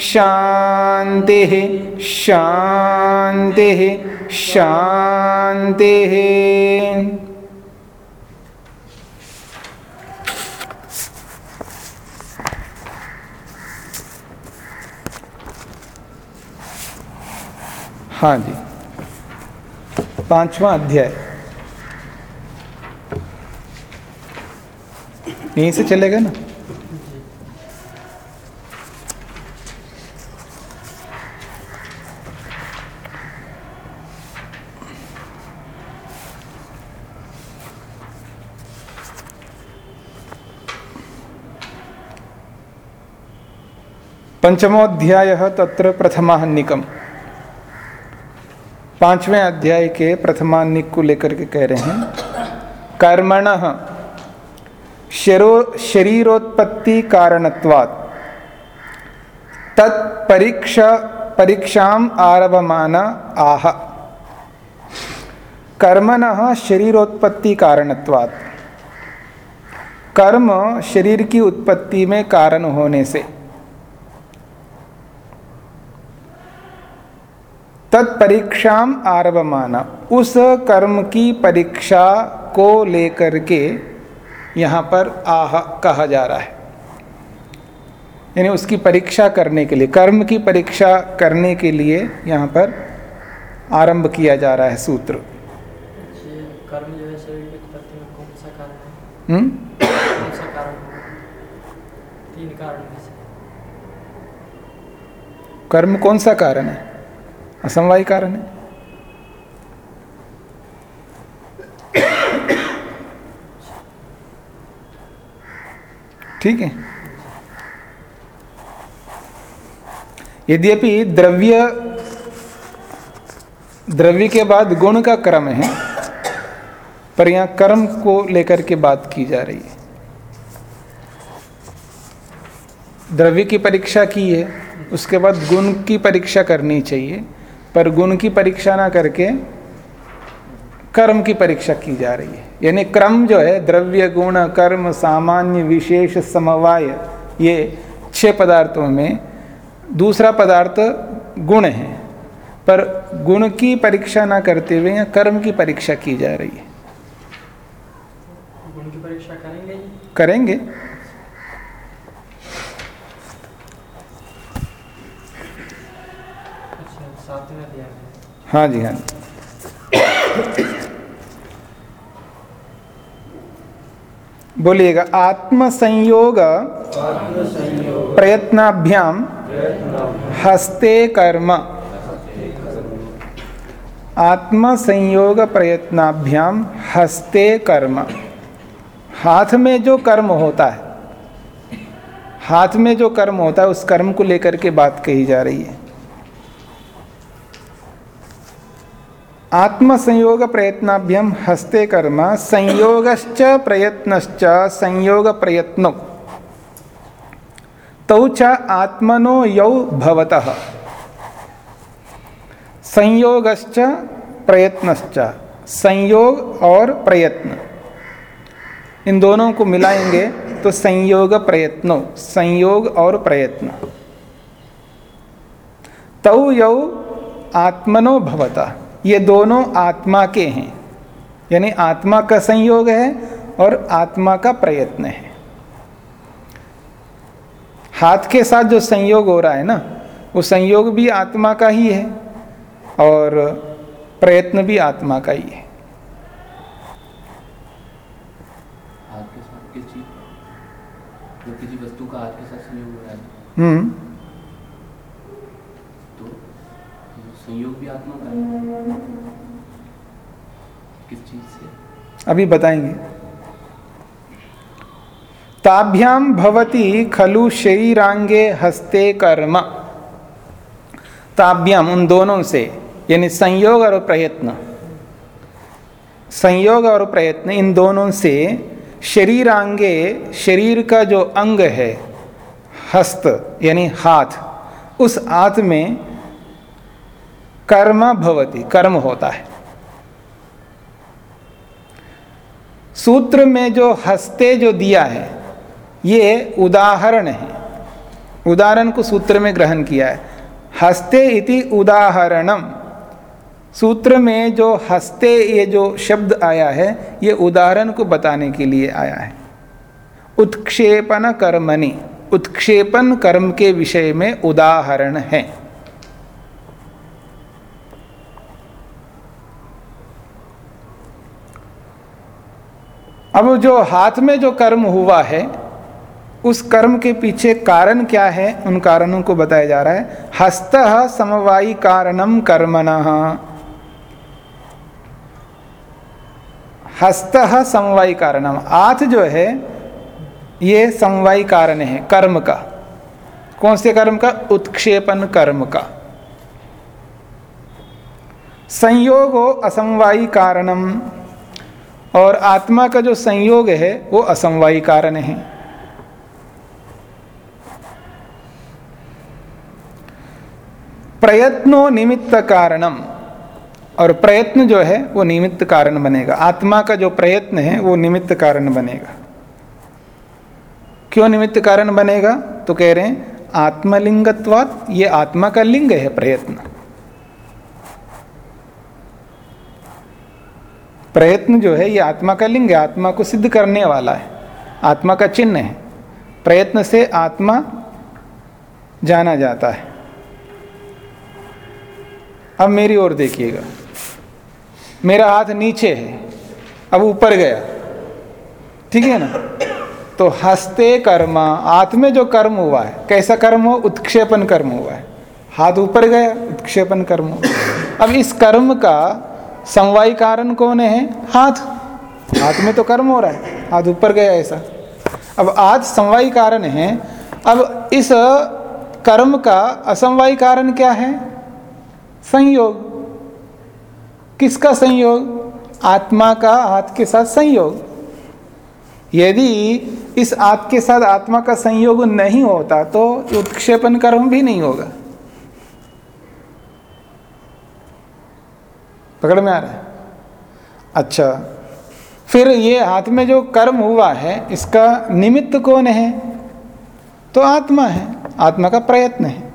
शान्तिः शांति शांति। हाँ जी पांचवा अध्याय। यहीं से चलेगा ना? पंचमोध्याय तत्र प्रथमाहनिकम। पाँचवें अध्याय के प्रथमानिक को लेकर के कह रहे हैं, कर्मण शरीरोत्पत्ति कारणत्वात्। तत्परीक्षा परीक्षाम आरभमान आह। कर्मण शरीरोत्पत्ति कारणत्वात्। कर्म शरीर की उत्पत्ति में कारण होने से। तत्परीक्षाम आरवमाना उस कर्म की परीक्षा को लेकर के यहाँ पर आह कहा जा रहा है। यानी उसकी परीक्षा करने के लिए कर्म की परीक्षा करने के लिए यहाँ पर आरंभ किया जा रहा है सूत्र। कर्म जो है शरीर की उत्पत्ति में कौन सा कारण है? हम्म? कौन सा कारण तीन कारण कर्म कौन सा कारण है? असमवाय कारण है। ठीक है। यद्यपि द्रव्य द्रव्य के बाद गुण का क्रम है, पर यहाँ कर्म को लेकर के बात की जा रही है। द्रव्य की परीक्षा की है, उसके बाद गुण की परीक्षा करनी चाहिए। पर गुण की परीक्षा ना करके कर्म की परीक्षा की जा रही है। यानी क्रम जो है द्रव्य गुण कर्म सामान्य विशेष समवाय ये छह पदार्थों में दूसरा पदार्थ गुण है। पर गुण की परीक्षा ना करते हुए यहाँ कर्म की परीक्षा की जा रही है। गुण की परीक्षा करेंगे करेंगे अच्छा सातवें अध्याय में हाँ जी हाँ जी। बोलिएगा आत्म संयोग प्रयत्नाभ्याम हस्ते कर्म। आत्म संयोग प्रयत्नाभ्याम हस्ते कर्म। हाथ में जो कर्म होता है, हाथ में जो कर्म होता है, उस कर्म को लेकर के बात कही जा रही है। आत्म संयोग प्रयत्नाभ्यम हस्ते कर्म, संयोगश्च प्रयत्नश्च संयोग प्रयत्नो तौ च आत्मनो यौ भवतः। संयोगश्च प्रयत्नश्च, संयोग और प्रयत्न। इन दोनों को मिलाएँगे तो संयोग प्रयत्नो, संयोग और प्रयत्न। तौ यौ आत्मनो भवता। ये दोनों आत्मा के हैं। यानी आत्मा का संयोग है और आत्मा का प्रयत्न है। हाथ के साथ जो संयोग हो रहा है ना वो संयोग भी आत्मा का ही है और प्रयत्न भी आत्मा का ही है। हाथ के साथ किस चीज़ जब किसी वस्तु का हाथ के साथ संयोग हो रहा है हम्म तो संयोग भी आत्मा का है किस चीज़ से अभी बताएँगे। ताभ्याम भवती खलु शरीरांगे हस्ते कर्म। ताभ्याम उन दोनों से, यानी संयोग और प्रयत्न। संयोग और प्रयत्न इन दोनों से शरीरांगे, शरीर का जो अंग है, हस्त, यानी हाथ, उस हाथ में कर्म भवती, कर्म होता है। सूत्र में जो हस्ते जो दिया है, ये उदाहरण है। उदाहरण को सूत्र में ग्रहण किया है। हस्ते इति उदाहरणम। सूत्र में जो हस्ते ये जो शब्द आया है, ये उदाहरण को बताने के लिए आया है। उत्क्षेपण कर्मणि उत्क्षेपण कर्म के विषय में उदाहरण है। अब जो हाथ में जो कर्म हुआ है, उस कर्म के पीछे कारण क्या है, उन कारणों को बताया जा रहा है। हस्त समवायी कारणम कर्मण। हस्त समवायी कारणम हाथ जो है, ये समवायी कारण है, कर्म का। कौन से कर्म का? उत्क्षेपण कर्म का। संयोग हो असमवायी कारणम और आत्मा का जो संयोग है, वो असमवायी कारण है। प्रयत्नो निमित्त कारणम, और प्रयत्न जो है, वो निमित्त कारण बनेगा। आत्मा का जो प्रयत्न है, वो निमित्त कारण बनेगा। क्यों निमित्त कारण बनेगा? तो कह रहे हैं, आत्मलिंगत्वात, ये आत्मा का लिंग है प्रयत्न। प्रयत्न जो है, ये आत्मा का लिंग है, आत्मा को सिद्ध करने वाला है, आत्मा का चिन्ह है। प्रयत्न से आत्मा जाना जाता है। अब मेरी ओर देखिएगा। मेरा हाथ नीचे है, अब ऊपर गया। ठीक है ना? तो हस्ते कर्म हाथ में जो कर्म हुआ है, कैसा कर्म हो? उत्क्षेपण कर्म हुआ है। हाथ ऊपर गया, उत्क्षेपण कर्म अब इस कर्म का समवाय कारण कौन है? हाथ। हाथ में तो कर्म हो रहा है। हाथ ऊपर गया ऐसा। अब आज समवाय कारण है। अब इस कर्म का असमवाय कारण क्या है? संयोग। किसका संयोग? आत्मा का, हाथ के साथ संयोग। यदि इस आत्म के साथ आत्मा का संयोग नहीं होता तो उत्क्षेपण कर्म भी नहीं होगा। पकड़ में आ रहा है। अच्छा फिर ये हाथ में जो कर्म हुआ है, इसका निमित्त कौन है? तो आत्मा है, आत्मा का प्रयत्न है।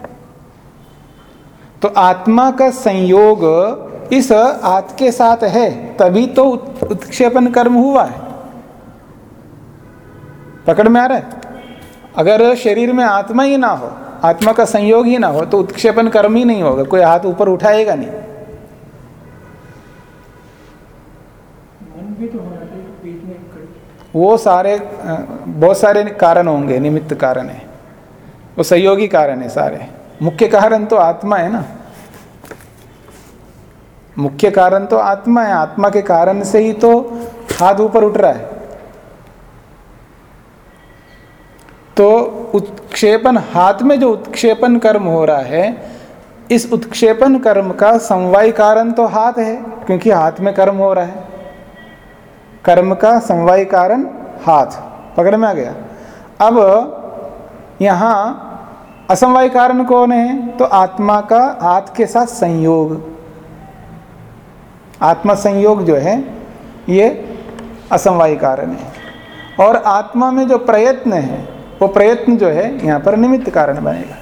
तो आत्मा का संयोग इस आत्म के साथ है, तभी तो उत्क्षेपण कर्म हुआ है। पकड़ में आ रहा है? अगर शरीर में आत्मा ही ना हो, आत्मा का संयोग ही ना हो तो उत्क्षेपण कर्म ही नहीं होगा, कोई हाथ ऊपर उठाएगा नहीं भी तो होना चाहिए बीच में वो सारे बहुत सारे कारण होंगे, निमित्त कारण है। वो सहयोगी कारण है सारे। मुख्य कारण तो आत्मा है ना। मुख्य कारण तो आत्मा है, आत्मा के कारण से ही तो हाथ ऊपर उठ रहा है। तो उत्क्षेपण, हाथ में जो उत्क्षेपण कर्म हो रहा है, इस उत्क्षेपण कर्म का समवाय कारण तो हाथ है, क्योंकि हाथ में कर्म हो रहा है। कर्म का समवाय कारण हाथ। पकड़ में आ गया। अब यहाँ असमवाय कारण कौन है? तो आत्मा का हाथ के साथ संयोग। आत्मा संयोग जो है, ये असमवाय कारण है। और आत्मा में जो प्रयत्न है, वो प्रयत्न जो है, यहाँ पर निमित्त कारण बनेगा।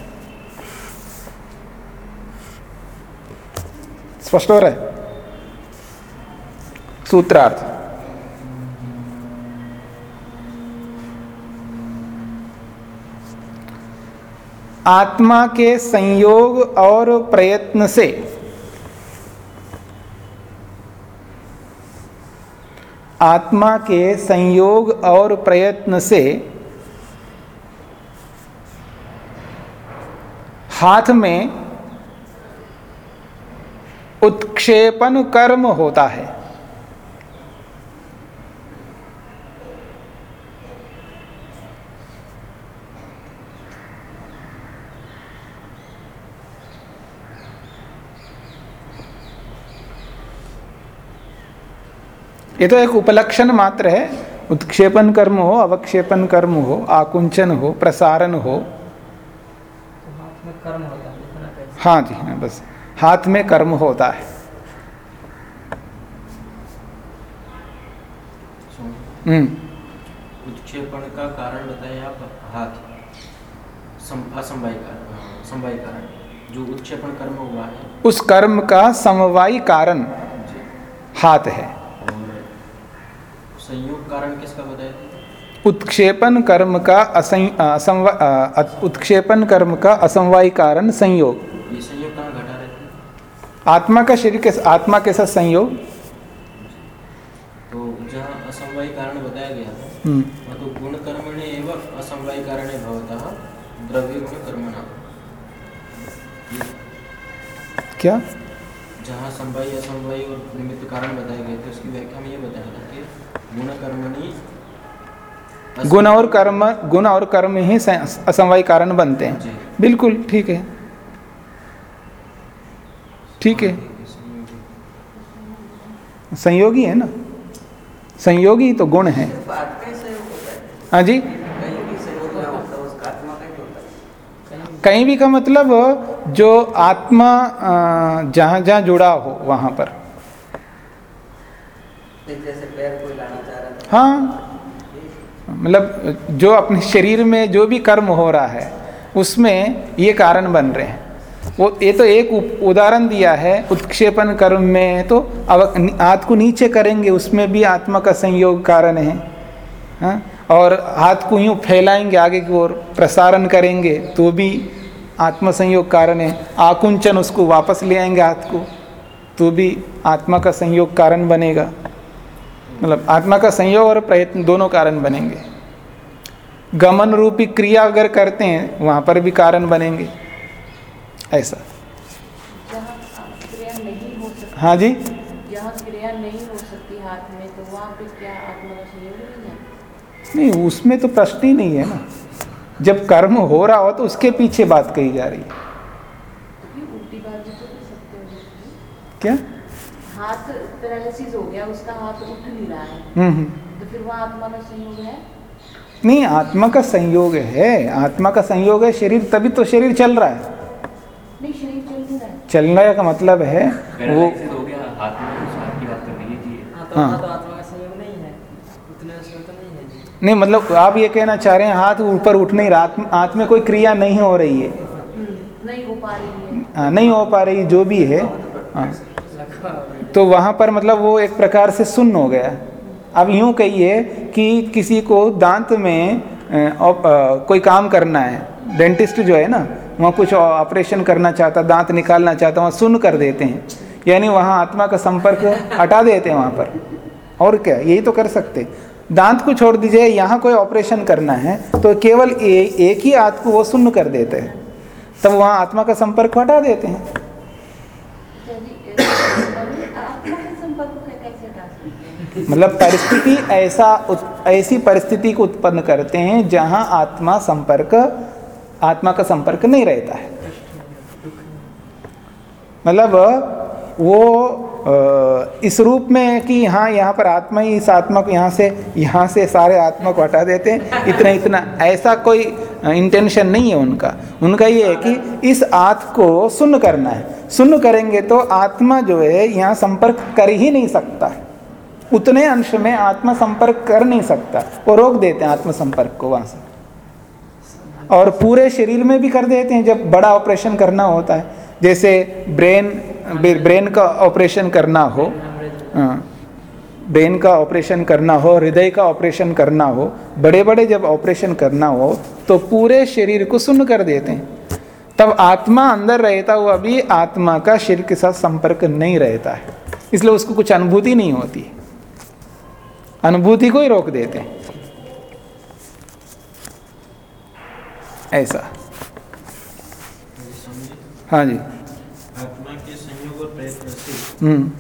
स्पष्ट हो रहा है? सूत्रार्थ। आत्मा के संयोग और प्रयत्न से। आत्मा के संयोग और प्रयत्न से हाथ में उत्क्षेपण कर्म होता है। ये तो एक उपलक्षण मात्र है। उत्क्षेपण कर्म हो अवक्षेपण कर्म हो आकुंचन हो प्रसारण हो। हाथ में कर्म होता है हाँ जी हाँ बस। हाथ में कर्म होता है। हम्म। उत्क्षेपण का कारण बताएँ आप हाथ। असमवाय कारण समवाय कारण। जो उत्क्षेपण कर्म हुआ है। उस कर्म का समवायी कारण हाथ है। संयोग कारण किसका बताए थे उत्क्षेपण कर्म का असं असंव उत्क्षेपण कर्म का असमवायी कारण संयोग। ये संयोग कहाँ घटा रहे थे आत्मा का शरीर के आत्मा के साथ संयोग। तो जहाँ असमवाय कारण बताया गया था हम्म, तो गुण कर्मणे एवं असमवाय कारणे भवतः द्रव्य गुण कर्मणा। क्या? जहाँ समवाय असमवाय और निमित्त कारण बताए गए थे उसकी व्याख्या में ये बताया था कि गुण और कर्म गुण और कर्म ही असमवायी कारण बनते हैं। बिल्कुल ठीक है। ठीक है। संयोगी है ना? संयोगी तो गुण है। है जी। कहीं भी का है कहीं भी का मतलब जो आत्मा जहाँ जहाँ जुड़ा हो वहाँ पर। जैसे पैर कोई लाना हाँ मतलब जो अपने शरीर में जो भी कर्म हो रहा है, उसमें ये कारण बन रहे हैं। वो, ये तो एक उदाहरण दिया है, उत्क्षेपण कर्म में तो अब हाथ को नीचे करेंगे, उसमें भी आत्मा का संयोग कारण है। हाँ? और हाथ को यूँ फैलाएँगे, आगे की ओर प्रसारण करेंगे तो भी आत्मा संयोग कारण है। आकुंचन उसको वापस ले आएँगे हाथ को तो भी आत्मा का संयोग कारण बनेगा। मतलब आत्मा का संयोग और प्रयत्न दोनों कारण बनेंगे। गमन रूपी क्रिया अगर करते हैं वहाँ पर भी कारण बनेंगे। ऐसा। क्रिया नहीं हो सकती हाँ जी? क्रिया नहीं हो सकती हाथ में तो वहाँ पे क्या आत्मा का संयोग नहीं नहीं उसमें तो प्रश्न ही नहीं है ना। जब कर्म हो रहा हो तो उसके पीछे बात कही जा रही है। तो क्या? हाथ पैरालिसिस हो गया उसका हाथ उठ नहीं रहा है। हम्म हम्म। तो फिर वहाँ आत्मा का संयोग है? नहीं आत्मा का संयोग है। आत्मा का संयोग है शरीर तभी तो शरीर चल रहा है। नहीं शरीर चल नहीं रहा है। चलने का मतलब है वो हो गया हाथ में उस हाथ की बात कर रही थी हाँ तो हाँ। वहाँ तो आत्मा का संयोग नहीं है। उतने तो नहीं है नहीं मतलब आप ये कहना चाह रहे हैं हाथ ऊपर उठ नहीं रहा हाथ में कोई क्रिया नहीं हो रही है। नहीं हो पा रही है। हाँ, नहीं हो पा रही जो भी है। हाँ। तो वहाँ पर मतलब वो एक प्रकार से सुन्न हो गया। अब यूँ कहिए कि किसी को दांत में अ, कोई काम करना है डेंटिस्ट जो है ना वहाँ कुछ ऑपरेशन करना चाहता दांत निकालना चाहता वहाँ सुन्न कर देते हैं। यानी वहाँ आत्मा का संपर्क हटा देते हैं वहाँ पर। और क्या? यही तो कर सकते। दांत को छोड़ दीजिए यहाँ कोई ऑपरेशन करना है तो केवल ए, एक ही हाथ को वो सुन्न कर देते हैं। तब वहाँ आत्मा का संपर्क हटा देते हैं अच्छा जी अ, आत्मा के संपर्क को कैसे हटा सकते हैं मतलब परिस्थिति ऐसा ऐसी परिस्थिति को उत्पन्न करते हैं जहाँ आत्मा संपर्क, आत्मा का संपर्क नहीं रहता है। मतलब वो इस रूप में कि हाँ यहाँ पर आत्मा ही इस आत्मा को यहाँ से यहाँ से सारे आत्मा को हटा देते हैं, इतना इतना, ऐसा कोई इंटेंशन नहीं है उनका। उनका ये है कि इस आत्म को सुन्न करना है। सुन्न करेंगे तो आत्मा जो है, यहाँ संपर्क कर ही नहीं सकता है। उतने अंश में आत्मा संपर्क कर नहीं सकता वो रोक देते हैं आत्म संपर्क को वहाँ से। और पूरे शरीर में भी कर देते हैं जब बड़ा ऑपरेशन करना होता है। जैसे ब्रेन ब्रेन का ऑपरेशन करना हो हाँ, ब्रेन का ऑपरेशन करना हो हृदय का ऑपरेशन करना हो बड़े बड़े जब ऑपरेशन करना हो तो पूरे शरीर को सुन्न कर देते हैं। तब आत्मा अंदर रहता हुआ भी आत्मा का शरीर के साथ संपर्क नहीं रहता है। इसलिए उसको कुछ अनुभूति नहीं होती अनुभूति को ही रोक देते हैं। ऐसा। हाँ जी। आत्मा के संयोग और प्रयत्न से हम्म।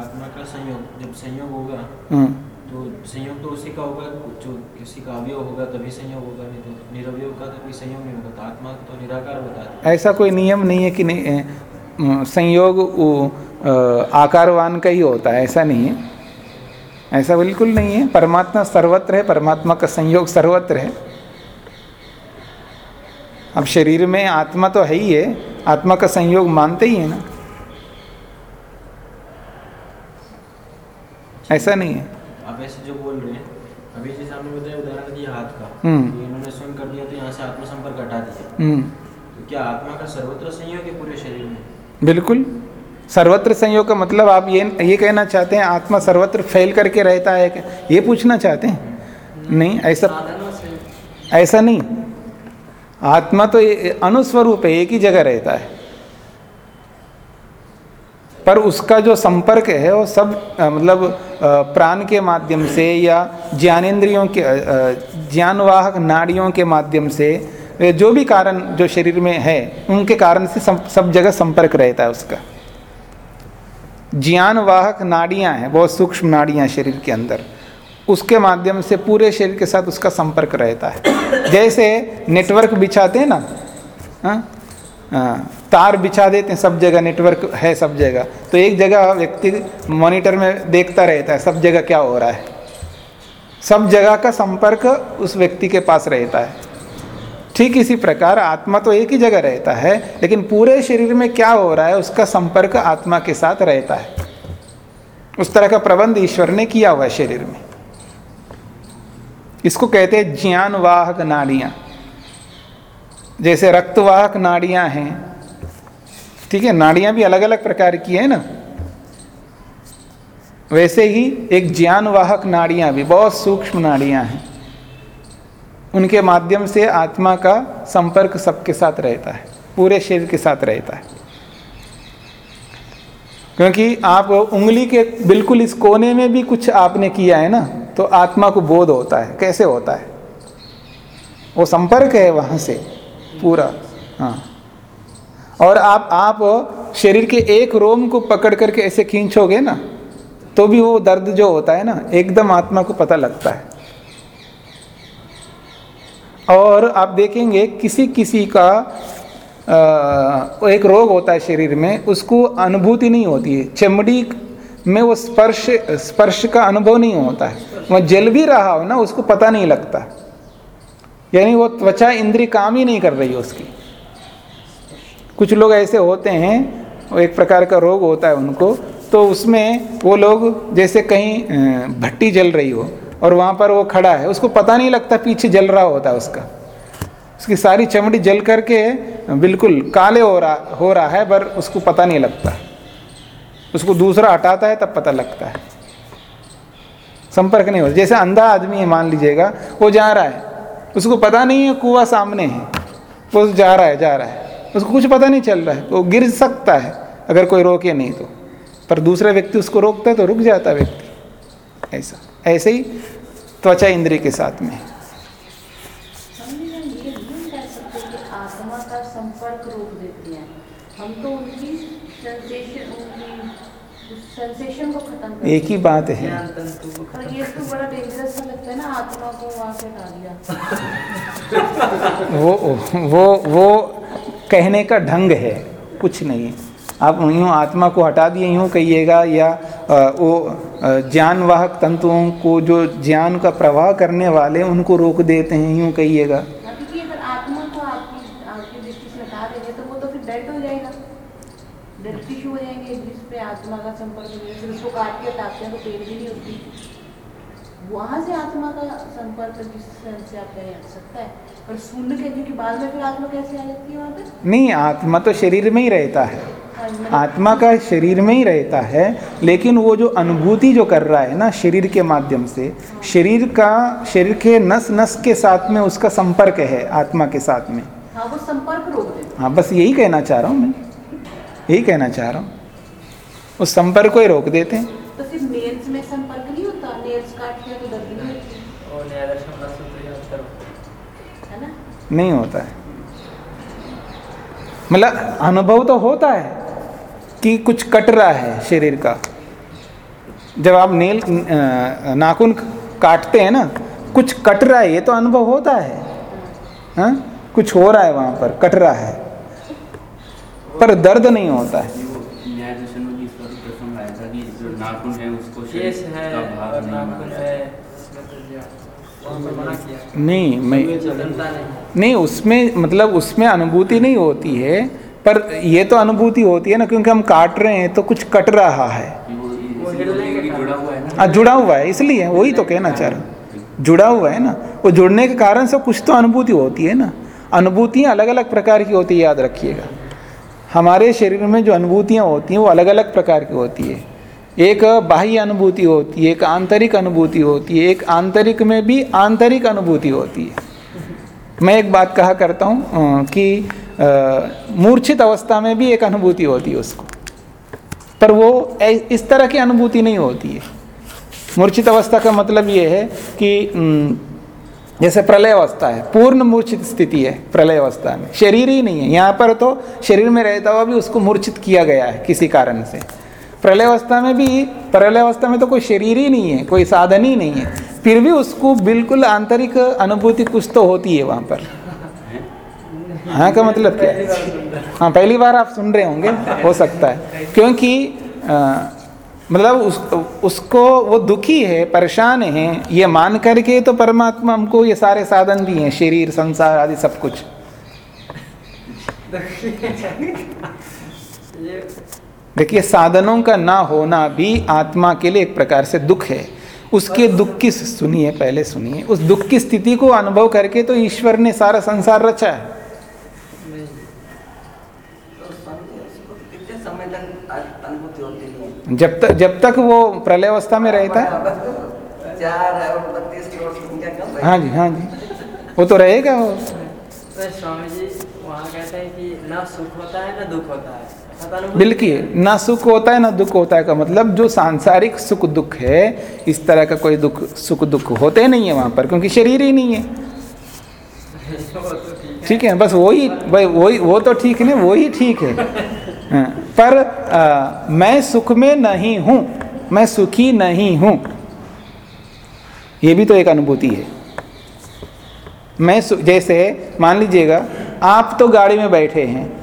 आत्मा का संयोग जब संयोग होगा हम्म। तो संयोग तो उसी का होगा जो किसी का अवयव होगा तभी संयोग होगा नहीं तो निरवयव का तो कोई संयोग नहीं होगा तो आत्मा तो निराकार बताते ऐसा कोई नियम नहीं है कि नहीं संयोग आकारवान का ही होता है ऐसा नहीं है। ऐसा बिल्कुल नहीं है। परमात्मा सर्वत्र है परमात्मा का संयोग सर्वत्र है। अब शरीर में आत्मा तो है ही है आत्मा का संयोग मानते ही है ना। ऐसा नहीं है। आप ऐसे जो बोल रहे हैं अभी जैसे आपने बताया उदाहरण दिया हाथ का हम्म। तो इन्होंने स्वयं कर दिया तो यहाँ से आत्मा संपर्क हटा दिया। हम्म, तो क्या आत्मा का सर्वत्र संयोग है पूरे शरीर में? बिल्कुल। सर्वत्र संयोग का मतलब आप ये ये कहना चाहते हैं, आत्मा सर्वत्र फैल करके रहता है क्या? ये पूछना चाहते हैं? नहीं, ऐसा ऐसा नहीं। आत्मा तो अनुस्वरूप है, एक ही जगह रहता है। पर उसका जो संपर्क है, वो सब मतलब प्राण के माध्यम से या ज्ञानेन्द्रियों के ज्ञानवाहक नाड़ियों के माध्यम से, जो भी कारण जो शरीर में है, उनके कारण से सब जगह संपर्क रहता है उसका। ज्ञानवाहक नाड़ियाँ हैं बहुत सूक्ष्म नाड़ियाँ शरीर के अंदर। उसके माध्यम से पूरे शरीर के साथ उसका संपर्क रहता है। जैसे नेटवर्क बिछाते हैं ना हाँ? हाँ, तार बिछा देते हैं सब जगह नेटवर्क है सब जगह। तो एक जगह व्यक्ति मॉनिटर में देखता रहता है सब जगह क्या हो रहा है। सब जगह का संपर्क उस व्यक्ति के पास रहता है। ठीक इसी प्रकार आत्मा तो एक ही जगह रहता है, लेकिन पूरे शरीर में क्या हो रहा है, उसका संपर्क आत्मा के साथ रहता है। उस तरह का प्रबंध ईश्वर ने किया हुआ है शरीर में। इसको कहते हैं ज्ञान वाहक नाड़ियाँ। जैसे रक्तवाहक नाड़ियाँ हैं, ठीक है, नाड़ियाँ भी अलग अलग प्रकार की है ना। वैसे ही एक ज्ञान वाहक नाड़ियाँ भी, बहुत सूक्ष्म नाड़ियाँ हैं। उनके माध्यम से आत्मा का संपर्क सबके साथ रहता है, पूरे शरीर के साथ रहता है। क्योंकि आप उंगली के बिल्कुल इस कोने में भी कुछ आपने किया है ना तो आत्मा को बोध होता है। कैसे होता है? वो संपर्क है वहाँ से, पूरा हाँ। और आप आप शरीर के एक रोम को पकड़ करके ऐसे खींचोगे ना तो भी वो दर्द जो होता है ना, एकदम आत्मा को पता लगता है। और आप देखेंगे किसी किसी का एक रोग होता है शरीर में, उसको अनुभूति नहीं होती है। चमड़ी में वो स्पर्श स्पर्श का अनुभव नहीं होता है। वह जल भी रहा हो ना, उसको पता नहीं लगता। यानी वो त्वचा इंद्री काम ही नहीं कर रही है उसकी। कुछ लोग ऐसे होते हैं वो एक प्रकार का रोग होता है उनको तो उसमें वो लोग जैसे कहीं भट्टी जल रही हो और वहाँ पर वो खड़ा है। उसको पता नहीं लगता पीछे जल रहा होता है उसका। उसकी सारी चमड़ी जल करके बिल्कुल काले हो रहा हो रहा है, पर उसको पता नहीं लगता। उसको दूसरा हटाता है, तब पता लगता है। संपर्क नहीं होता। जैसे अंधा आदमी है, मान लीजिएगा, वो जा रहा है। उसको पता नहीं है, कुआ सामने है। वो जा रहा है, जा रहा है। उसको कुछ पता नहीं चल रहा है। वो गिर सकता है, अगर कोई रोके नहीं तो। पर दूसरा व्यक्ति उसको रोकता है तो रुक जाता व्यक्ति। ऐसा। ऐसे ही त्वचा इंद्रिय के साथ में। हैं। तो उनकी सेंसेशन उनकी सेंसेशन को खत्म कर एक ही बात है। तो बड़ा डेंजरस सा लगता है ना आत्मा को वहाँ से हटा दिया। वो वो वो कहने का ढंग है कुछ नहीं। है आप यूँ आत्मा को हटा दिए यूँ कहिएगा या वो ज्ञानवाहक तंतुओं को जो ज्ञान का प्रवाह करने वाले उनको रोक देते हैं यूँ कहिएगा। क्योंकि अगर आत्मा को आपकी आपकी दृष्टि से हटा देंगे तो वो तो फिर डेड हो जाएगा। डेड टिश्यू हो जाएँगे जिस पे आत्मा का संपर्क नहीं फिर उसको काट के हटाते हैं तो पेड़ भी नहीं होती। वहाँ से आत्मा का संपर्क जिस से आप कह सकता है। पर शून्य के बाद में फिर आत्मा कैसे आ जाती है वहाँ पे? नहीं आत्मा तो शरीर में ही रहता है। आत्मा का शरीर में ही रहता है लेकिन वो जो अनुभूति जो कर रहा है ना शरीर के माध्यम से शरीर का शरीर के नस नस के साथ में उसका संपर्क है आत्मा के साथ में। हाँ वो संपर्क रोक हाँ। बस यही कहना चाह रहा हूँ मैं। यही कहना चाह रहा हूँ। उस संपर्क को ही रोक देते हैं। तो फिर में संपर्क नहीं होता? नेल्स काट दिया तो है नहीं होता है। मतलब अनुभव तो होता है। कि कुछ कट रहा है शरीर का। जब आप नेल नाखून काटते हैं ना कुछ कट रहा है ये तो अनुभव होता है। हाँ? कुछ हो रहा है वहाँ पर कट रहा है। पर दर्द नहीं होता है। नहीं मैं नहीं उसमें मतलब उसमें अनुभूति नहीं होती है। पर ये तो अनुभूति होती है ना क्योंकि हम काट रहे हैं तो कुछ कट रहा है। है जुड़ा हुआ है इसलिए वही तो कहना चाह रहा हूँ। जुड़ा हुआ है ना वो जुड़ने के कारण से कुछ तो अनुभूति होती है ना। अनुभूतियाँ अलग अलग प्रकार की होती है याद रखिएगा। हमारे शरीर में जो अनुभूतियाँ होती हैं वो अलग अलग प्रकार की होती है। एक बाह्य अनुभूति होती है एक आंतरिक अनुभूति होती है एक आंतरिक में भी आंतरिक अनुभूति होती है। मैं एक बात कहा करता हूँ कि मूर्छित अवस्था में भी एक अनुभूति होती है उसको। पर वो इस तरह की अनुभूति नहीं होती है। मूर्छित अवस्था का मतलब ये है कि जैसे प्रलय अवस्था है, पूर्ण मूर्छित स्थिति है प्रलय अवस्था में। शरीर ही नहीं है। यहाँ पर तो शरीर में रहता हुआ भी उसको मूर्छित किया गया है किसी कारण से। प्रलय अवस्था में भी, प्रलय अवस्था में तो कोई शरीर ही नहीं है, कोई साधन ही नहीं है। फिर भी उसको बिल्कुल आंतरिक अनुभूति कुछ तो होती है वहाँ पर। हाँ का मतलब क्या? है हाँ पहली बार आप सुन रहे होंगे हो सकता है। क्योंकि अ, मतलब उस, उसको वो दुखी है परेशान है ये मान करके तो परमात्मा हमको ये सारे साधन दिए हैं शरीर संसार आदि सब कुछ। देखिए साधनों का ना होना भी आत्मा के लिए एक प्रकार से दुख है। उसके दुख की सुनिए पहले सुनिए। उस दुख की स्थिति को अनुभव करके तो ईश्वर ने सारा संसार रचा है नहीं तो समझे उसको कितने समय तक अ- अनुभूति होती नहीं है जब तक जब तक वो प्रलय अवस्था में रहता है। है जी हाँ जी। वो तो रहेगा वो। तो स्वामी जी वहाँ कहते हैं कि ना सुख होता है ना दुख होता है। बिल्कुल ना सुख होता है ना दुख होता है का मतलब जो सांसारिक सुख दुख है इस तरह का कोई दुख सुख दुख होते नहीं है वहाँ पर क्योंकि शरीर ही नहीं है। तो ठीक है। ठीक है बस वही भाई वही वो तो ठीक है वही ठीक है। हाँ, पर आ, मैं सुख में नहीं हूँ मैं सुखी नहीं हूँ। ये भी तो एक अनुभूति है। मैं जैसे मान लीजिएगा आप तो गाड़ी में बैठे हैं।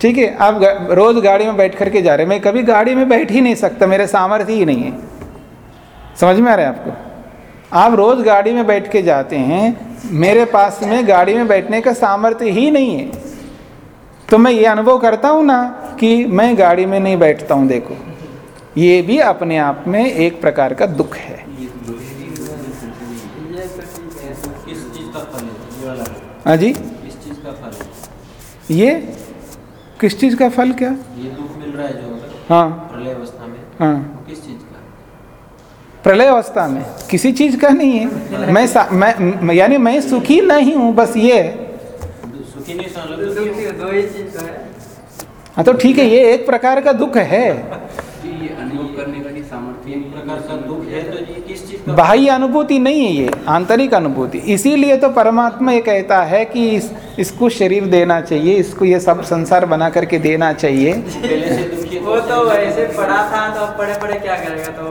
ठीक है आप गा- रोज गाड़ी में बैठ करके जा रहे हैं। मैं कभी गाड़ी में बैठ ही नहीं सकता मेरे सामर्थ्य ही नहीं है। समझ में आ रहा है आपको? आप रोज गाड़ी में बैठ के जाते हैं मेरे पास में गाड़ी में बैठने का सामर्थ्य ही नहीं है। तो मैं ये अनुभव करता हूँ ना कि मैं गाड़ी में नहीं बैठता हूँ देखो। ये भी अपने आप में एक प्रकार का दुख है। ही जी? किस चीज़ का फल ये किस चीज़ का फल क्या? ये दुख मिल रहा है जो हाँ। प्रलय अवस्था में। हाँ। किस चीज़ का? प्रलय अवस्था में। किसी चीज़ का नहीं है। मैं सा- मैं यानी मैं सुखी नहीं हूँ बस ये। है। ही तो ठीक है ये एक प्रकार का दुख है। बाह्य अनुभूति नहीं है ये आंतरिक अनुभूति। इसीलिए तो परमात्मा ये कहता है कि इस, इसको शरीर देना चाहिए इसको ये सब संसार बना करके देना चाहिए। वो तो वैसे पढ़ा था तो पढ़े पढ़े क्या करेगा तो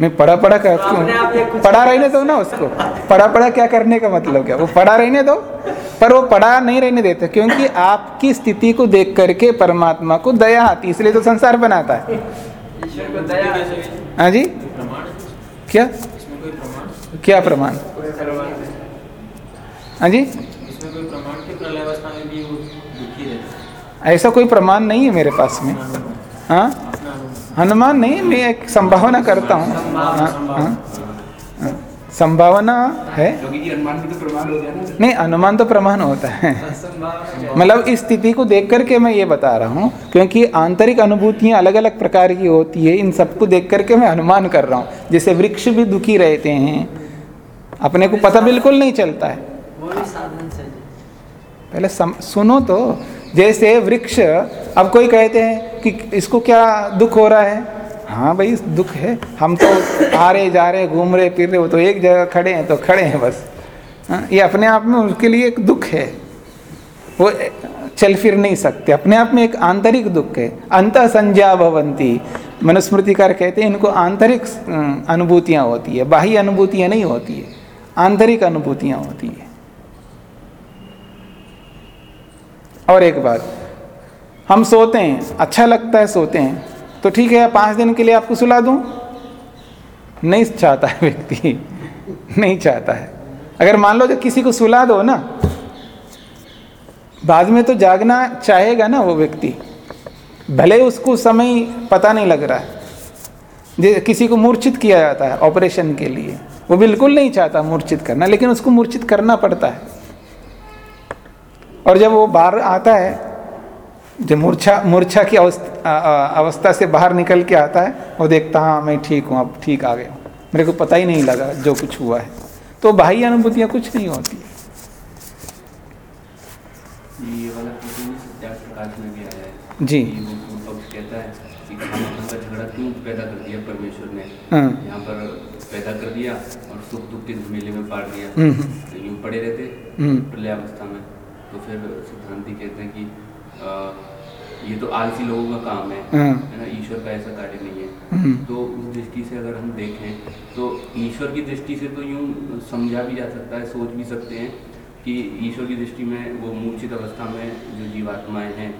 मैं पढ़ा पढ़ा कर तो अपने आप ये कुछ- पढ़ा रहने दो ना उसको। पढ़ा पढ़ा क्या करने का मतलब क्या? वो पढ़ा रहने दो पर वो पढ़ा नहीं रहने देते क्योंकि आपकी स्थिति को देख करके परमात्मा को दया आती इसलिए तो संसार बनाता है। ईश्वर को दया कैसे हुई? हाँ जी? क्या? इसमें कोई प्रमाण क्या प्रमाण? हाँ जी? इसमें कोई प्रमाण के प्रलय अवस्था में भी वो दुखी रहता ऐसा कोई प्रमाण नहीं है मेरे पास में। हाँ? अनुमान नहीं मैं एक संभावना करता हूँ। संभावना, हाँ, हाँ, हाँ। संभावना क्योंकि जी अनुमान भी तो हो नहीं अनुमान तो प्रमाण होता है। मतलब इस स्थिति को देख करके मैं ये बता रहा हूँ क्योंकि आंतरिक अनुभूतियाँ अलग अलग प्रकार की होती है इन सबको देख करके मैं अनुमान कर रहा हूँ। जैसे वृक्ष भी दुखी रहते हैं अपने को पता बिल्कुल नहीं चलता है। वो भी साधन से जी। पहले सम, सुनो तो जैसे वृक्ष अब कोई कहते हैं कि इसको क्या दुख हो रहा है? हाँ भाई दुख है। हम तो आ रहे जा रहे घूम रहे फिर रहे वो तो एक जगह खड़े हैं तो खड़े हैं बस। हाँ, ये अपने आप में उसके लिए एक दुख है। वो चल फिर नहीं सकते। अपने आप में एक आंतरिक दुख है। अंत संज्ञा भवंती मनुस्मृतिकार कहते हैं इनको आंतरिक अनुभूतियाँ होती है। बाह्य अनुभूतियाँ नहीं होती है। आंतरिक अनुभूतियाँ होती है। और एक बात हम सोते हैं अच्छा लगता है सोते हैं। तो ठीक है, पाँच दिन के लिए आपको सुला दूँ? नहीं चाहता है व्यक्ति, नहीं चाहता है। अगर मान लो जो किसी को सुला दो ना, बाद में तो जागना चाहेगा ना वो व्यक्ति। भले उसको समय पता नहीं लग रहा है। जे किसी को मूर्छित किया जाता है ऑपरेशन के लिए, वो बिल्कुल नहीं चाहता मूर्छित करना, लेकिन उसको मूर्छित करना पड़ता है। और जब वो बाहर आता है जब मूर्छा मूर्छा की अवस्था अवस्था से बाहर निकल के आता है वो देखता हाँ मैं ठीक हूँ अब ठीक आ गया हूँ। मेरे को पता ही नहीं लगा जो कुछ हुआ है। तो बाह्य अनुभूतियाँ कुछ नहीं होती। है। जी। है पैदा कर दिया परमेश्वर ने? हाँ। यहाँ पर पैदा कर दिया और सुख दुख के झमेले में दिया हम्म, हम्म, तो यूँ पड़े रहते हम्म, प्रलयावस्था में। तो फिर सिद्धांति कहते हैं कि ये तो आलसी लोगों का काम है हाँ, है ना? ईश्वर का ऐसा कार्य नहीं है। हम्म, तो उस दृष्टि से अगर हम देखें तो ईश्वर की दृष्टि से तो यूँ समझा भी जा सकता है सोच भी सकते हैं कि ईश्वर की दृष्टि में वो मूर्छित अवस्था में जो जीवात्माएँ हैं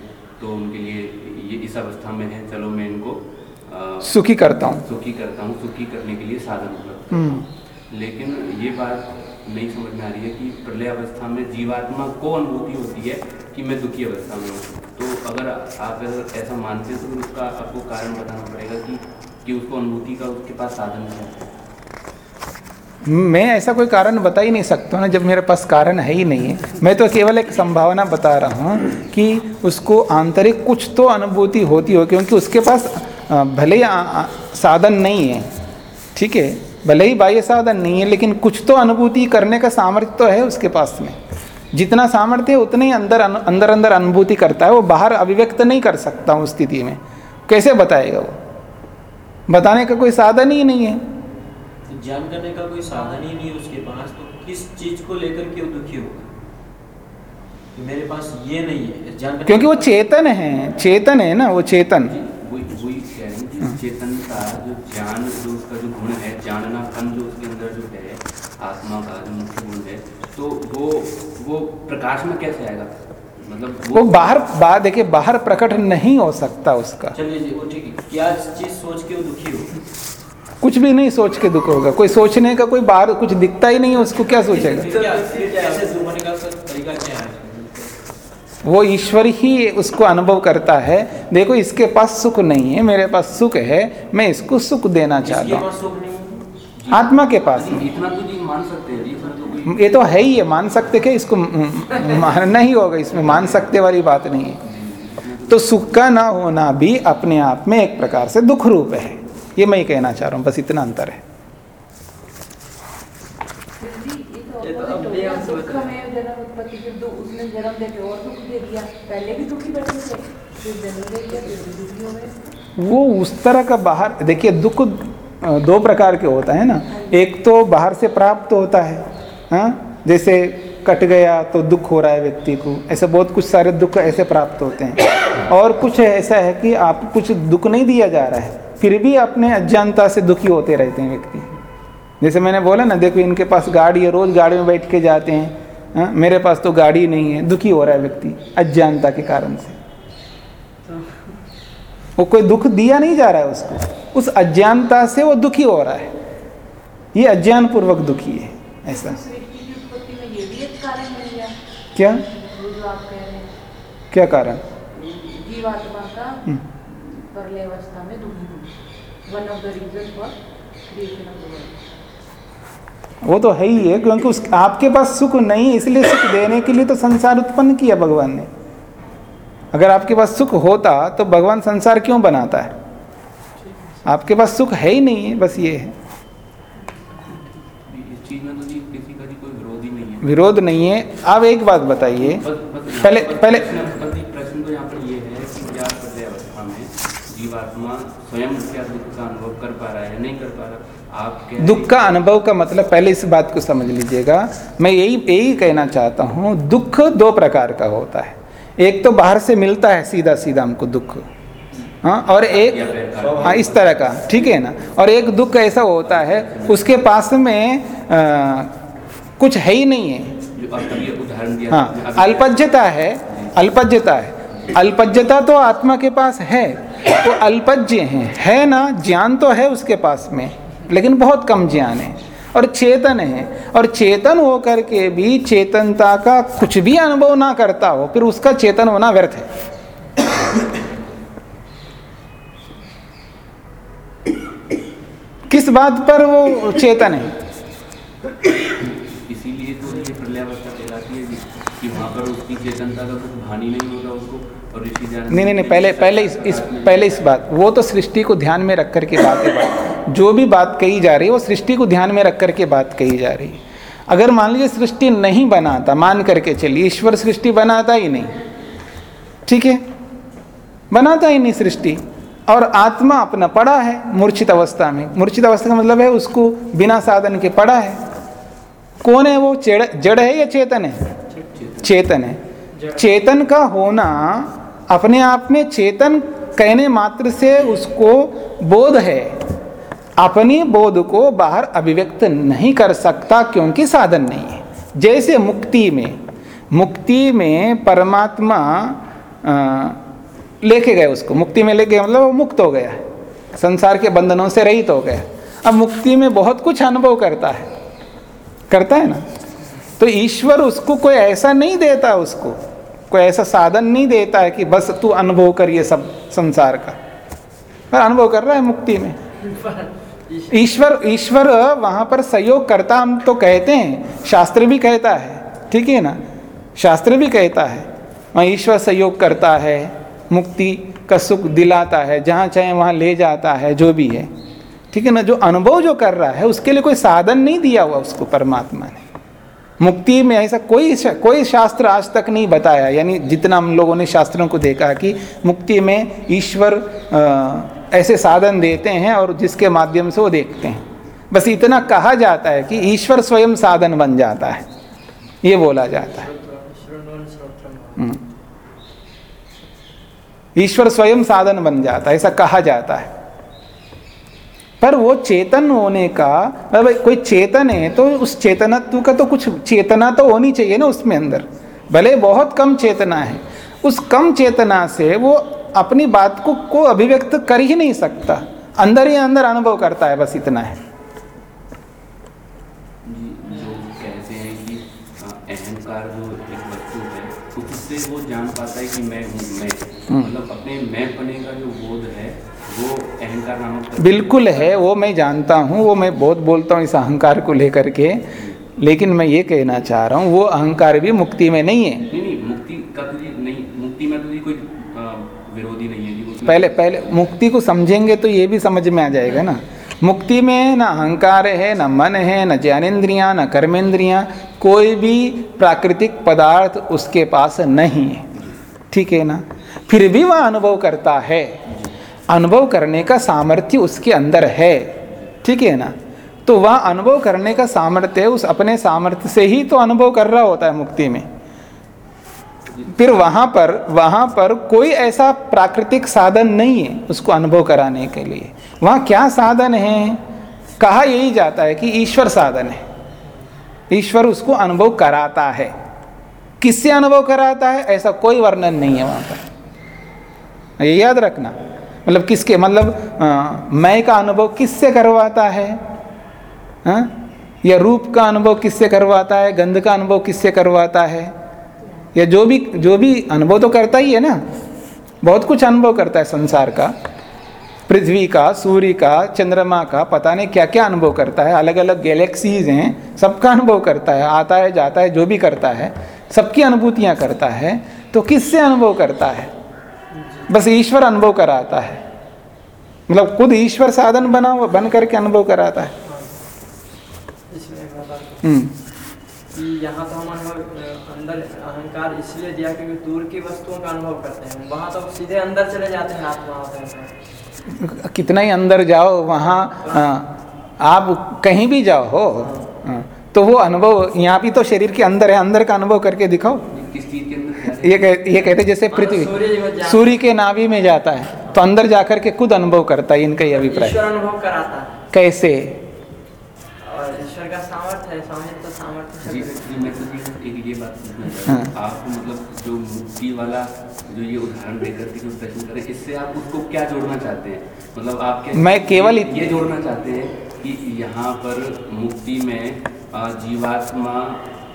तो उनके लिए ये इस अवस्था में है चलो मैं इनको आ, सुखी करता हूँ। सुखी करता हूँ सुखी करने के लिए साधन उपलब्ध हम्म, लेकिन ये बात नहीं समझ में आ रही है कि प्रलय अवस्था में जीवात्मा को अनुभूति होती है कि मैं दुखी अवस्था में हूँ। तो अगर आप अगर ऐसा मानते हैं तो उसका आपको कारण बताना पड़ेगा कि कि उसको अनुभूति का उसके पास साधन क्या है। मैं ऐसा कोई कारण बता ही नहीं सकता ना, जब मेरे पास कारण है ही नहीं है। मैं तो केवल एक संभावना बता रहा हूँ कि उसको आंतरिक कुछ तो अनुभूति होती हो, क्योंकि उसके पास भले ही साधन नहीं है, ठीक है? भले ही बाह्य साधन नहीं है, लेकिन कुछ तो अनुभूति करने का सामर्थ्य तो है उसके पास में। जितना सामर्थ्य है उतने ही अंदर अंदर अंदर अनुभूति करता है वो बाहर अभिव्यक्त नहीं कर सकता उस स्थिति में। कैसे बताएगा वो? बताने का कोई साधन ही नहीं है। ज्ञान करने का कोई साधन ही नहीं है उसके पास तो किस चीज़ को लेकर क्यों दुखी होगा? कि मेरे पास ये नहीं है ज्ञान क्योंकि वो चेतन है चेतन है ना वो चेतन। हैं चेतन का जो ज्ञान जो उसका जो गुण है जाननापन जो उसके अंदर जो है आत्मा का जो मुख्य गुण है तो वो वो प्रकाश में कैसे आएगा? मतलब वो वो बाहर बाहर देखिए बाहर प्रकट नहीं हो सकता उसका। चलिए जी वो ठीक है। क्या चीज़ सोच के वो दुखी हो? कुछ भी नहीं सोच के दुख होगा। कोई सोचने का कोई बाहर कुछ दिखता ही नहीं है उसको क्या सोचेगा? वो ईश्वर ही उसको अनुभव करता है। देखो इसके पास सुख नहीं है मेरे पास सुख है मैं इसको सुख देना चाहता हूँ। आत्मा के पास इतना तो मान सकते। हैं ये तो है ही है मान सकते कि इसको मानना ही होगा इसमें मान सकते वाली बात नहीं है। तो सुख का ना होना भी अपने आप में एक प्रकार से दुख रूप है। ये मैं ही कहना चाह रहा हूँ बस इतना अंतर है। तो वो उस तरह का बाहर देखिए दुख दो प्रकार के होता है ना। एक तो बाहर से प्राप्त होता है हाँ? जैसे कट गया तो दुख हो रहा है व्यक्ति को। ऐसे बहुत कुछ सारे दुख ऐसे प्राप्त होते हैं। और कुछ ऐसा है कि आप कुछ दुख नहीं दिया जा रहा है फिर भी अपने अज्ञानता से दुखी होते रहते हैं व्यक्ति। जैसे मैंने बोला ना देखो इनके पास गाड़ी है रोज गाड़ी में बैठ के जाते हैं। हाँ, मेरे पास तो गाड़ी नहीं है दुखी हो रहा है व्यक्ति अज्ञानता के कारण से। वो कोई दुख दिया नहीं जा रहा है उसको। उस अज्ञानता से वो दुखी हो रहा है। ये अज्ञान पूर्वक दुखी है। ऐसा। गया। क्या? वो जो आप कह रहे हैं। क्या कारण? जीवात्मा का हम्म। में one of the reason for creation of the world वो तो है ही है क्योंकि उस आपके पास सुख नहीं है इसलिए सुख देने के लिए तो संसार उत्पन्न किया भगवान ने। अगर आपके पास सुख होता तो भगवान संसार क्यों बनाता है। आपके पास सुख है ही नहीं है बस ये है। चीज़ में तो जी किसी का जी कोई विरोध ही नहीं है। विरोध नहीं है। आप एक बात बताइए। पहले- पहले- प्रश्न तो यहाँ पर ये है कि क्या में जीवात्मा स्वयं क्या दुख का अनुभव कर पा रहा है नहीं कर पा रहा? आप दुख का अनुभव का मतलब पहले इस बात को समझ लीजिएगा। मैं यही यही कहना चाहता हूँ दुख दो प्रकार का होता है। एक तो बाहर से मिलता है सीधा सीधा हमको दुख। हाँ और एक हाँ इस तरह का ठीक है ना? और एक दुख ऐसा होता है उसके पास में आ, कुछ है ही नहीं है। हाँ अल्पज्यता है अल्पज्यता है। अल्पज्यता तो आत्मा के पास है तो अल्पज्ञ हैं। है ना? ज्ञान तो है उसके पास में लेकिन बहुत कम ज्ञान है। और चेतन है और चेतन होकर के भी चेतनता का कुछ भी अनुभव ना करता हो फिर उसका चेतन होना व्यर्थ है। किस बात पर वो चेतन है? इसीलिए तो ये प्रलयावस्था कहलाती है कि- कि वहाँ पर उसकी चेतनता का कुछ नहीं होगा उसको और ऋषि नहीं नहीं नहीं पहले पहले इस, इस पहले इस बात। वो तो सृष्टि को ध्यान में रख करके बात है बात। जो भी बात कही जा रही है वो सृष्टि को ध्यान में रख कर के बात कही जा रही है। अगर मान लीजिए सृष्टि नहीं बनाता मान करके चलिए ईश्वर सृष्टि बनाता ही नहीं। ठीक है? बनाता ही नहीं सृष्टि। और आत्मा अपना पड़ा है मूर्छित अवस्था में। मूर्छित अवस्था का मतलब है उसको बिना साधन के पड़ा है। कौन है वो? जड़ जड़ है या चेतन है? चेतन है। चेतन का होना अपने आप में चेतन कहने मात्र से उसको बोध है। अपनी बोध को बाहर अभिव्यक्त नहीं कर सकता क्योंकि साधन नहीं है। जैसे मुक्ति में मुक्ति में परमात्मा अ, लेके गए उसको, मुक्ति में लेके मतलब वो मुक्त हो गया, संसार के बंधनों से रहित हो गया। अब मुक्ति में बहुत कुछ अनुभव करता है करता है ना? तो ईश्वर उसको कोई ऐसा नहीं देता उसको, कोई ऐसा साधन नहीं देता है कि बस तू अनुभव कर ये सब संसार का। पर अनुभव कर रहा है मुक्ति में। ईश्वर ईश्वर वहाँ पर सहयोग करता, हम तो कहते हैं, शास्त्र भी कहता है, ठीक है ना? शास्त्र भी कहता है, वहाँ ईश्वर सहयोग करता है। मुक्ति का सुख दिलाता है जहाँ चाहे वहाँ ले जाता है जो भी है। ठीक है ना? जो अनुभव जो कर रहा है उसके लिए कोई साधन नहीं दिया हुआ उसको परमात्मा ने। मुक्ति में ऐसा कोई शा, कोई शास्त्र आज तक नहीं बताया। यानी जितना हम लोगों ने शास्त्रों को देखा कि मुक्ति में ईश्वर ऐसे साधन देते हैं और जिसके माध्यम से वो देखते हैं। बस इतना कहा जाता है कि ईश्वर स्वयं साधन बन जाता है। ये बोला जाता है हम्म। ईश्वर स्वयं साधन बन जाता है, ऐसा कहा जाता है। पर वो चेतन होने का मतलब कोई चेतन है तो उस चेतनत्व का तो कुछ चेतना तो होनी चाहिए ना उसमें अंदर। भले बहुत कम चेतना है, उस कम चेतना से वो अपनी बात को को अभिव्यक्त कर ही नहीं सकता। अंदर ही अंदर अनुभव करता है, बस इतना है। कहते हैं कि, अहंकार जो वो जान पाता है कि मैं हूँ मैं। मतलब अपने मैं पने का जो बोध है वो अहंकार नामक बिल्कुल है। वो मैं जानता हूँ वो मैं बहुत बोलता हूँ इस अहंकार को लेकर के। लेकिन मैं ये कहना चाह रहा हूँ वो अहंकार भी मुक्ति में नहीं है। नहीं नहीं मुक्ति का तो जी नहीं मुक्ति में तो कोई विरोधी नहीं है पहले पहले मुक्ति को समझेंगे तो ये भी समझ में आ जाएगा ना। मुक्ति में ना अहंकार है, ना मन है, ना ज्ञानेन्द्रियाँ, ना कर्मेंद्रियाँ कोई भी प्राकृतिक पदार्थ उसके पास नहीं है। ठीक है ना? फिर भी वह अनुभव करता है। अनुभव करने का सामर्थ्य उसके अंदर है। ठीक है ना? तो वह अनुभव करने का सामर्थ्य उस अपने सामर्थ्य से ही तो अनुभव कर रहा होता है मुक्ति में। फिर वहाँ पर वहाँ पर कोई ऐसा प्राकृतिक साधन नहीं है उसको अनुभव कराने के लिए। वहाँ क्या साधन है? कहा यही जाता है कि ईश्वर साधन है। ईश्वर उसको अनुभव कराता है। किससे अनुभव कराता है? ऐसा कोई वर्णन नहीं है वहाँ पर। ये याद रखना। मतलब किसके मतलब मैं का अनुभव किससे करवाता है? हाँ? या रूप का अनुभव किससे करवाता है? गंध का अनुभव किससे करवाता है? या जो भी जो भी अनुभव तो करता ही है ना। बहुत कुछ अनुभव करता है संसार का। पृथ्वी का सूर्य का चंद्रमा का पता नहीं क्या क्या अनुभव करता है। अलग अलग गैलेक्सीज हैं सबका अनुभव करता है। आता है जाता है जो भी करता है सबकी अनुभूतियाँ करता है। तो किससे अनुभव करता है? बस ईश्वर अनुभव कराता है। मतलब खुद ईश्वर साधन बना हुआ बन करके अनुभव कराता है इसमें एक बात हम्म कि यहाँ तो हम अनुभव अंदर अहंकार इसलिए दिया क्योंकि दूर की वस्तुओं का अनुभव करते हैं। वहाँ तो सीधे अंदर चले जाते हैं आत्मा होते हैं कितना ही अंदर जाओ वहाँ आप कहीं भी जाओ हो तो वो अनुभव यहाँ भी तो शरीर के अंदर है अंदर का अनुभव करके दिखाओ। किस चीज़ के अंदर ये कह, ये कहते जैसे पृथ्वी सूर्य के नाभि में जाता है तो अंदर जाकर के खुद अनुभव करता है इनका ये अभिप्राय। अनुभव कराता कैसे? और ईश्वर का सामर्थ्य है एक ये बात पूछना चाहता हूँ। आप मतलब जो मुक्ति वाला जो ये उदाहरण देकर के प्रश्न करें इससे आप उसको क्या जोड़ना चाहते हैं? मतलब आप क्या मैं केवल ये, ये जोड़ना चाहते हैं कि यहाँ पर मुक्ति में जीवात्मा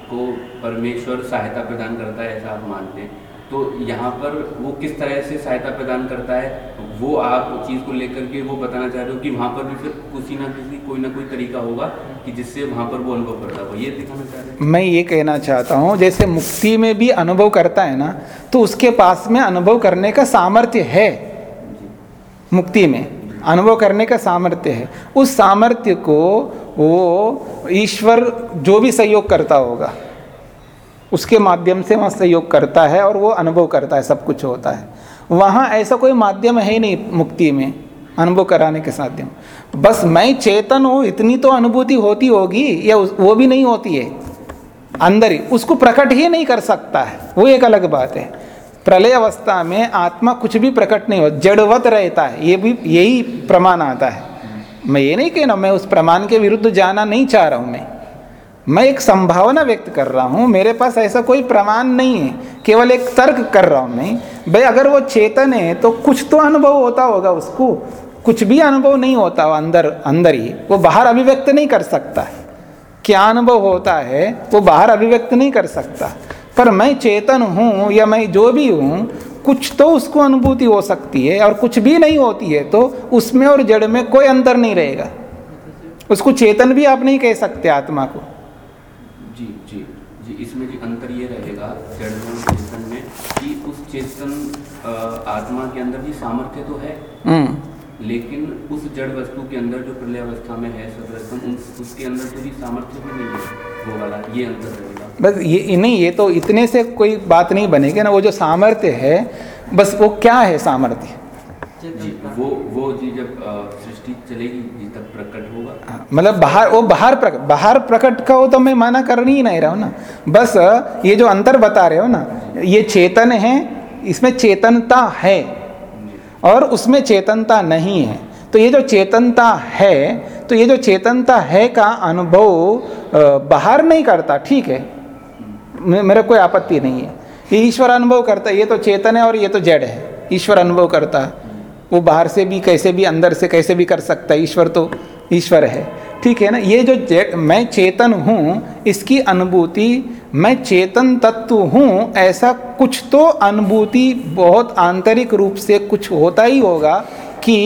को परमेश्वर सहायता प्रदान करता है ऐसा आप मानते हैं। तो यहाँ पर वो किस तरह से सहायता प्रदान करता है वो आप चीज़ को लेकर के वो बताना चाह रहे हो कि वहाँ पर भी फिर किसी ना किसी कोई ना कोई तरीका होगा। कि जिससे वहाँ पर वो अनुभव करता हो। ये दिखाना चाह रहे मैं ये कहना चाहता हूँ, जैसे मुक्ति में भी अनुभव करता है ना तो उसके पास में अनुभव करने का सामर्थ्य है। मुक्ति में अनुभव करने का सामर्थ्य है। उस सामर्थ्य को वो ईश्वर जो भी सहयोग करता होगा, उसके माध्यम से वहाँ सहयोग करता है और वो अनुभव करता है, सब कुछ होता है। वहाँ ऐसा कोई माध्यम है ही नहीं मुक्ति में, अनुभव कराने के माध्यम बस मैं चेतन हूँ, इतनी तो अनुभूति होती होगी, या वो भी नहीं होती है। अंदर ही, उसको प्रकट ही नहीं कर सकता है। वो एक अलग बात है। प्रलय अवस्था में आत्मा कुछ भी प्रकट नहीं हो, जड़वत रहता है, ये भी, यही प्रमाण आता है। मैं ये नहीं कहना, मैं उस प्रमाण के विरुद्ध जाना नहीं चाह रहा हूँ मैं। मैं एक संभावना व्यक्त कर रहा हूँ, मेरे पास ऐसा कोई प्रमाण नहीं है, केवल एक तर्क कर रहा हूँ मैं। भाई, अगर वो चेतन है तो कुछ तो अनुभव होता होगा उसको। कुछ भी अनुभव नहीं होता वो अंदर अंदर ही वो बाहर अभिव्यक्त नहीं कर सकता है। क्या अनुभव होता है वो बाहर अभिव्यक्त नहीं कर सकता। पर मैं चेतन हूँ या मैं जो भी हूँ कुछ तो उसको अनुभूति हो सकती है और कुछ भी नहीं होती है तो उसमें और जड़ में कोई अंतर नहीं रहेगा। उसको चेतन भी आप नहीं कह सकते आत्मा को। जी जी जी इसमें जी अंतर ये रहेगा जड़ में चेतन में कि उस चेतन आत्मा के अंदर भी सामर्थ्य तो है। हम्म। लेकिन उस जड़ वस्तु के अंदर जो प्रलय अवस्था में है सतरस्तम उसके अंदर तो भी सामर्थ्य भी नहीं है वो वाला ये अंतर रहेगा। बस ये नहीं ये तो इतने से कोई बात नहीं बनेगी ना वो जो सामर्थ्य है बस वो क्या है सामर्थ्य? जी वो वो जी जब सृष्टि चलेगी जी तब प्रकट होगा। मतलब बाहर वो बाहर प्रकट बाहर प्रकट का वो तो मैं माना कर नहीं नहीं रहा हूँ ना। बस ये जो अंतर बता रहे हो ना ये चेतन है इसमें चेतनता है। और उसमें चेतनता नहीं है। तो ये जो चेतनता है तो ये जो चेतनता है का अनुभव बाहर नहीं करता, ठीक है? मेरा कोई आपत्ति नहीं है। ये ईश्वर अनुभव करता है, ये तो चेतन है और ये तो जड़ है। ईश्वर अनुभव करता है। वो बाहर से भी, कैसे भी, अंदर से कैसे भी कर सकता है, ईश्वर तो ईश्वर है। ठीक है ना? ये जो मैं चेतन हूँ इसकी अनुभूति मैं चेतन तत्व हूँ ऐसा कुछ तो अनुभूति बहुत आंतरिक रूप से कुछ होता ही होगा कि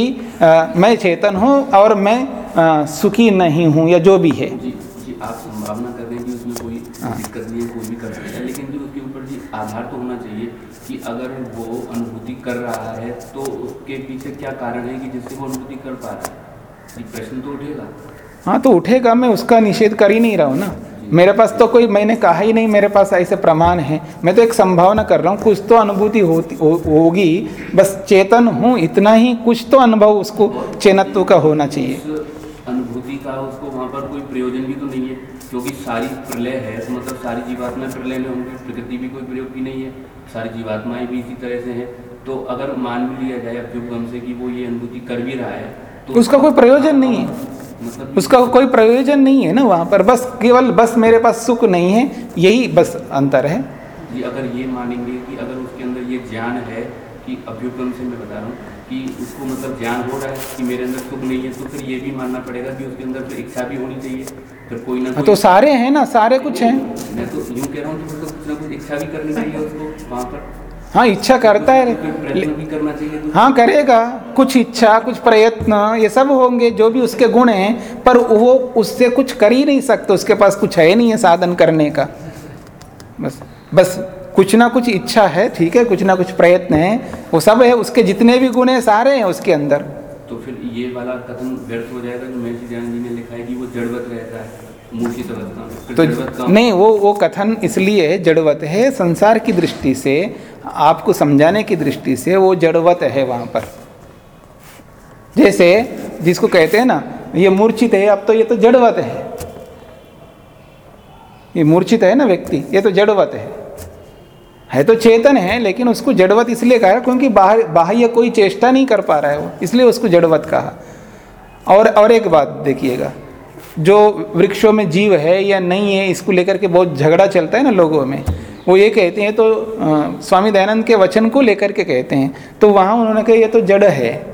अ, मैं चेतन हूँ और मैं अ, सुखी नहीं हूँ या जो भी है। जी जी आप संभावना कर रहे हैं कि उसमें कोई दिक्कत नहीं है कोई भी कर सकता है लेकिन जी उसके ऊपर जी आधार तो होना चाहिए कि अगर वो अनुभूति कर रहा है तो उसके पीछे क्या कारण है कि जिससे वो अनुभूति कर पा रहा है? प्रश्न तो उठेगा। हाँ तो उठेगा मैं उसका निषेध कर ही नहीं रहा हूँ ना। मेरे पास तो कोई मैंने कहा ही नहीं मेरे पास ऐसे प्रमाण है। मैं तो एक संभावना कर रहा हूँ कुछ तो अनुभूति होती हो, होगी। बस चेतन हूँ इतना ही कुछ तो अनुभव उसको चेतनत्व का होना चाहिए। अनुभूति का उसको वहाँ पर कोई प्रयोजन भी तो नहीं है क्योंकि सारी प्रलय है तो मतलब सारी जीवात्माएँ प्रलय में होंगी प्रकृति भी कोई प्रयोग की नहीं है सारी जीवात्माएँ भी इसी तरह से हैं। तो अगर मान भी लिया जाए अभ्युपगम से कि वो ये अनुभूति कर भी रहा है तो उसका कोई प्रयोजन नहीं है। मतलब उसका कोई प्रयोजन नहीं है ना वहाँ पर। बस केवल बस मेरे पास सुख नहीं है यही बस अंतर है। जी अगर ये मानेंगे कि अगर उसके अंदर ये ज्ञान है कि अभ्युपगम से मैं बता रहा हूँ कि उसको मतलब ज्ञान हो रहा है कि मेरे अंदर सुख नहीं है तो फिर ये भी मानना पड़ेगा कि उसके अंदर फिर इच्छा भी होनी चाहिए। फिर कोई ना हाँ, कोई तो सारे हैं ना सारे कुछ हैं। मैं तो यूँ कह रहा हूँ कि मतलब कुछ ना कुछ इच्छा भी करनी चाहिए उसको वहाँ पर। हाँ इच्छा करता है। चाहिए तो। हाँ करेगा। कुछ इच्छा कुछ प्रयत्न ये सब होंगे जो भी उसके गुण हैं पर वो उससे कुछ कर ही नहीं सकते उसके पास कुछ है नहीं है साधन करने का। बस बस कुछ ना कुछ इच्छा है ठीक है कुछ ना कुछ प्रयत्न है वो सब है उसके जितने भी गुण हैं सारे हैं उसके अंदर। तो फिर ये वाला कथन व्यर्थ हो जाएगा जो महर्षि जी ने लिखा है कि वो जड़वत रहता है तो नहीं वो वो कथन इसलिए जड़वत है संसार की दृष्टि से आपको समझाने की दृष्टि से वो जड़वत है वहाँ पर। जैसे जिसको कहते हैं ना, ये मूर्छित है, अब तो ये तो जड़वत है। ये मूर्छित है ना व्यक्ति, ये तो जड़वत है। है तो चेतन है, लेकिन उसको जड़वत इसलिए कहा क्योंकि बाहर, बाह्य कोई चेष्टा नहीं कर पा रहा है वो, इसलिए उसको जड़वत कहा। और और एक बात देखिएगा, जो वृक्षों में जीव है या नहीं है, इसको लेकर के बहुत झगड़ा चलता है ना लोगों में। वो ये कहते हैं तो अ, स्वामी दयानंद के वचन को लेकर के कहते हैं। तो वहाँ उन्होंने कहा ये तो जड़ है।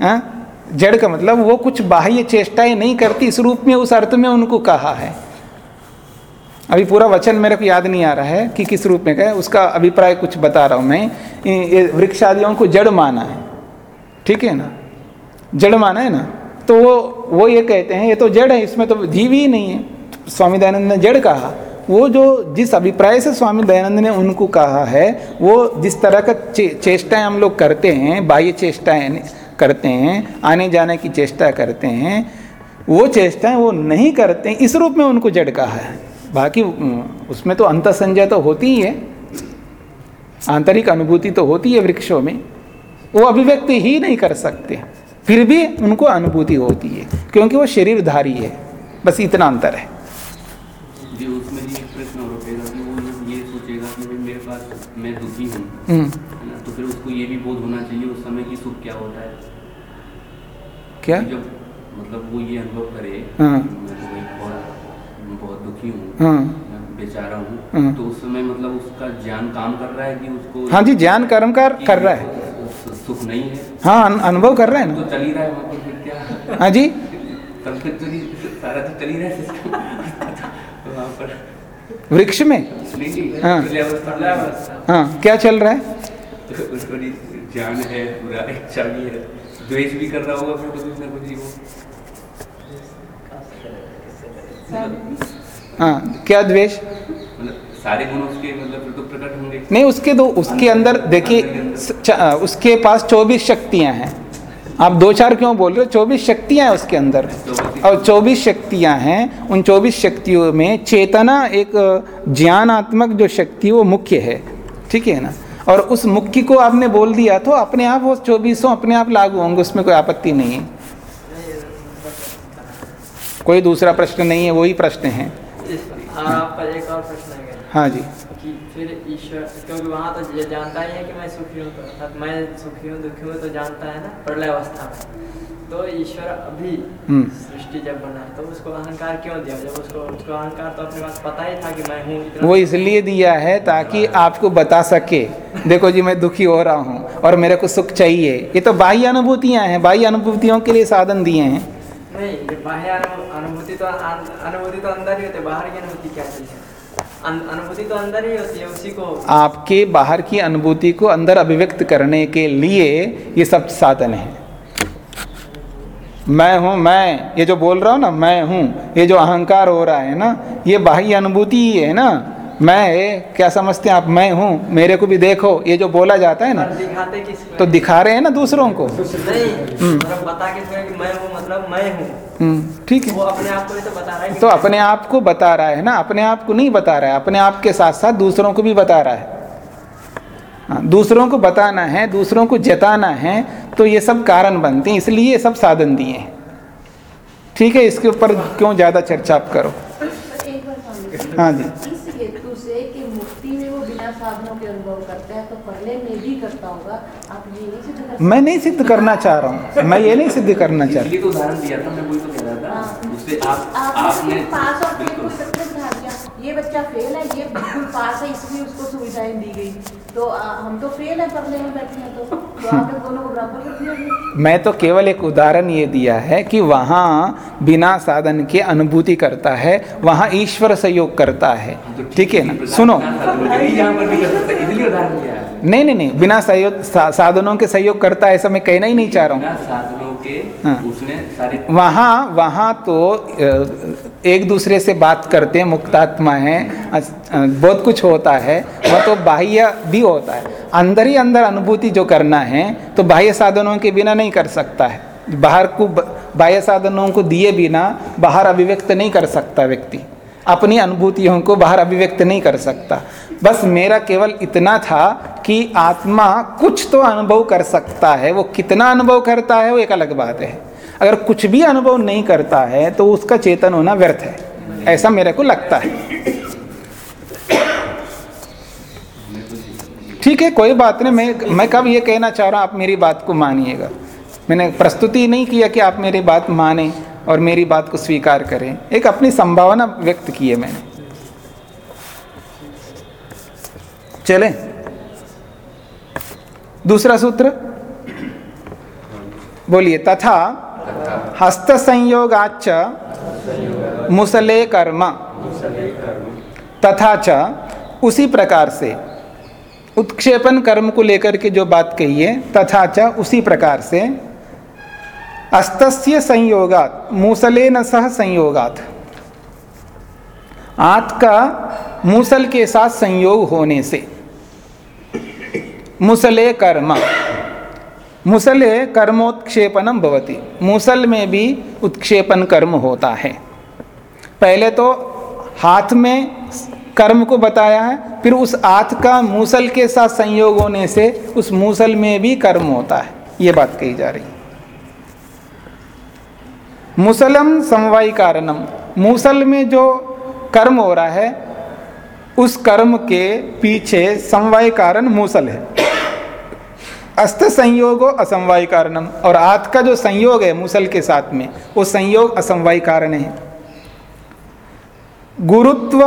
हाँ? जड़ का मतलब वो कुछ बाह्य चेष्टाएँ नहीं करती इस रूप में उस अर्थ में उनको कहा है। अभी पूरा वचन मेरे को याद नहीं आ रहा है कि किस रूप में कहे उसका अभिप्राय कुछ बता रहा हूँ मैं। ये- ये वृक्ष आदियों को जड़ माना है। ठीक है ना? जड़ माना है ना? तो वो वो ये कहते हैं ये तो जड़ है इसमें तो जीव ही नहीं है। स्वामी दयानंद ने जड़ कहा। वो जो जिस अभिप्राय से स्वामी दयानंद ने उनको कहा है वो जिस तरह का चे, चेष्टाएँ हम लोग करते हैं बाह्य चेष्टाएँ करते हैं आने जाने की चेष्टा करते हैं वो चेष्टाएँ वो नहीं करते इस रूप में उनको जड़ कहा है। बाकी उसमें तो अंत संजय तो होती ही है। आंतरिक अनुभूति तो होती है वृक्षों में। वो अभिव्यक्ति ही नहीं कर सकते। फिर भी उनको अनुभूति होती है क्योंकि वो शरीरधारी है। बस इतना अंतर है जी उसमें जी एक प्रश्न और उठेगा कि वो ये सोचेगा कि भाई मेरे पास मैं दुखी हूँ हम्म, है ना तो फिर उसको ये भी बोध होना चाहिए उस समय की सुख क्या होता है? क्या? जब मतलब वो ये अनुभव करे हाँ। मैं तो बहुत बहुत दुखी हूँ हाँ। बेचारा हूँ हाँ। तो उस समय मतलब उसका ज्ञान काम कर रहा है कि उसको हाँ जी ज्ञान कर्म कर कर रहा है। सुख नहीं है? हाँ अनुभव कर रहा है तो ना चल ही रहा है वहाँ पर फिर क्या? हाँ जी। तब फिर तो सारा तो चल ही रहा है सिस्टम तो वहाँ पर वृक्ष में? हाँ। अवस्था। हाँ क्या चल रहा है? तो उसको नहीं है पूरा इच्छा भी है। द्वेष भी कर रहा होगा फिर तो कुछ ना कुछ वो हाँ क्या द्वेष? मतलब सारे गुण उसके मतलब तो प्रकट होंगे। नहीं उसके दो उसके अंदर देखिए उसके पास चौबीस शक्तियाँ हैं। आप दो चार क्यों बोल रहे हो? चौबीस शक्तियाँ हैं उसके अंदर। और चौबीस शक्तियाँ हैं उन चौबीस शक्तियों में चेतना एक ज्ञानात्मक जो शक्ति वो मुख्य है। ठीक है ना? और उस मुख्य को आपने बोल दिया तो अपने आप वो चौबीसों अपने आप लागू होंगे उसमें कोई आपत्ति नहीं है। कोई दूसरा प्रश्न नहीं है वही प्रश्न है। है। हाँ जी। फिर ईश्वर क्योंकि वहाँ तो जानता ही है कि मैं सुखी हूँ तो अर्थात मैं सुखी हूँ दुखी हूँ तो जानता है ना प्रलय अवस्था में। तो ईश्वर अभी हम्म। सृष्टि जब बना है तो उसको अहंकार क्यों दिया? जब उसको उसको अहंकार तो अपने पास पता ही था कि मैं हूँ वो इसलिए दिया है ताकि आपको बता सके देखो जी मैं दुखी हो रहा हूँ और मेरे को सुख चाहिए। ये तो बाह्य अनुभूतियाँ हैं बाह्य अनुभूतियों के लिए साधन दिए हैं। नहीं बाह्य अनु- अनुभूति तो अनुभूति तो अंदर ही होती है बाहर की अनुभूति क्या चीज़ है? अनुभूति तो अंदर ही होती है उसी को आपके बाहर की अनुभूति को अंदर अभिव्यक्त करने के लिए ये सब साधन है। मैं हूँ मैं ये जो बोल रहा हूँ ना मैं हूँ ये जो अहंकार हो रहा है ना ये बाह्य अनुभूति ही है ना। मैं है क्या समझते हैं आप? मैं हूँ मेरे को भी देखो ये जो बोला जाता है ना दिखाते तो दिखा रहे हैं ना दूसरों को। नहीं मतलब बता कि मैं हूँ मतलब मैं हूँ। हम्म, ठीक है। वो अपने आप को तो बता रहा है तो अपने आप को बता रहा है ना अपने आप को नहीं बता रहा है अपने आप के साथ साथ दूसरों को भी बता रहा है। हाँ, दूसरों को बताना है दूसरों को जताना है तो ये सब कारण बनते हैं इसलिए ये सब साधन दिए हैं। ठीक है इसके ऊपर क्यों ज़्यादा चर्चा आप करो? हाँ जी। इस हेतु से कि मुक्ति में वो बिना साधनों के अनुभव करता है तो प्रलय में भी करता होगा आप ये नहीं सिद्ध कर मैं नहीं सिद्ध करना चाह रहा हूँ। मैं ये नहीं सिद्ध करना चाह इसलिए तो उदाहरण दिया था मैं वही तो कह रहा था हाँ। आप आपने आपने तो पास और फेल को बिल्कुल इकट्ठे बिठा दिया। ये बच्चा फेल है ये बिल्कुल पास है इसलिए उसको सुविधाएँ दी गई। तो आ, हम तो फेल है प्रलय में बैठे हैं तो, तो दोनों को बराबर। मैं तो केवल एक उदाहरण ये दिया है कि वहाँ बिना साधन के अनुभूति करता है वहाँ ईश्वर सहयोग करता है। तो ठीक है ना? सुनो। नहीं नहीं नहीं बिना सहयोग सा, साधनों के सहयोग करता है ऐसा मैं कहना ही नहीं चाह रहा हूँ। साधनों के हाँ। उसने सारे वहाँ वहाँ तो एक दूसरे से बात करते हैं मुक्तात्मा है बहुत कुछ होता है वह तो बाह्य भी होता है। अंदर ही अंदर अनुभूति जो करना है तो बाह्य साधनों के बिना नहीं कर सकता है। बाहर को बाह्य साधनों को दिए बिना बाहर अभिव्यक्त नहीं कर सकता व्यक्ति। अपनी अनुभूतियों को बाहर अभिव्यक्त नहीं कर सकता। बस मेरा केवल इतना था कि आत्मा कुछ तो अनुभव कर सकता है, वो कितना अनुभव करता है, वो एक अलग बात है। अगर कुछ भी अनुभव नहीं करता है तो उसका चेतन होना व्यर्थ है। ऐसा मेरे को लगता है। ठीक है, कोई बात नहीं, मैं मैं कब ये कहना चाह रहा हूँ, आप मेरी बात को मानिएगा। मैंने प्रस्तुति नहीं किया कि आप मेरी बात माने और मेरी बात को स्वीकार करें। एक अपनी संभावना व्यक्त की है मैंने। चले। दूसरा सूत्र? बोलिए, तथा हस्त संयोगाच मुसले कर्म। तथा च उसी प्रकार से उत्क्षेपण कर्म को लेकर के जो बात कही है, तथा च उसी प्रकार से अस्तस्य संयोगात, मूसले न सह संयोगात। आत का मूसल के साथ संयोग होने से। मुसले कर्म। मुसले कर्मोत्क्षेपणम भवति। मूसल में भी उत्क्षेपण कर्म होता है। पहले तो हाथ में कर्म को बताया है, फिर उस हाथ का मूसल के साथ संयोग होने से उस मूसल में भी कर्म होता है। ये बात कही जा रही मुसलम समवाय कारणम। मूसल में जो कर्म हो रहा है, उस कर्म के पीछे समवाय कारण मूसल है। अस्त संयोग असमवाय कारणम। और आत का जो संयोग है मुसल के साथ में, वो संयोग असमवाय कारण है। गुरुत्व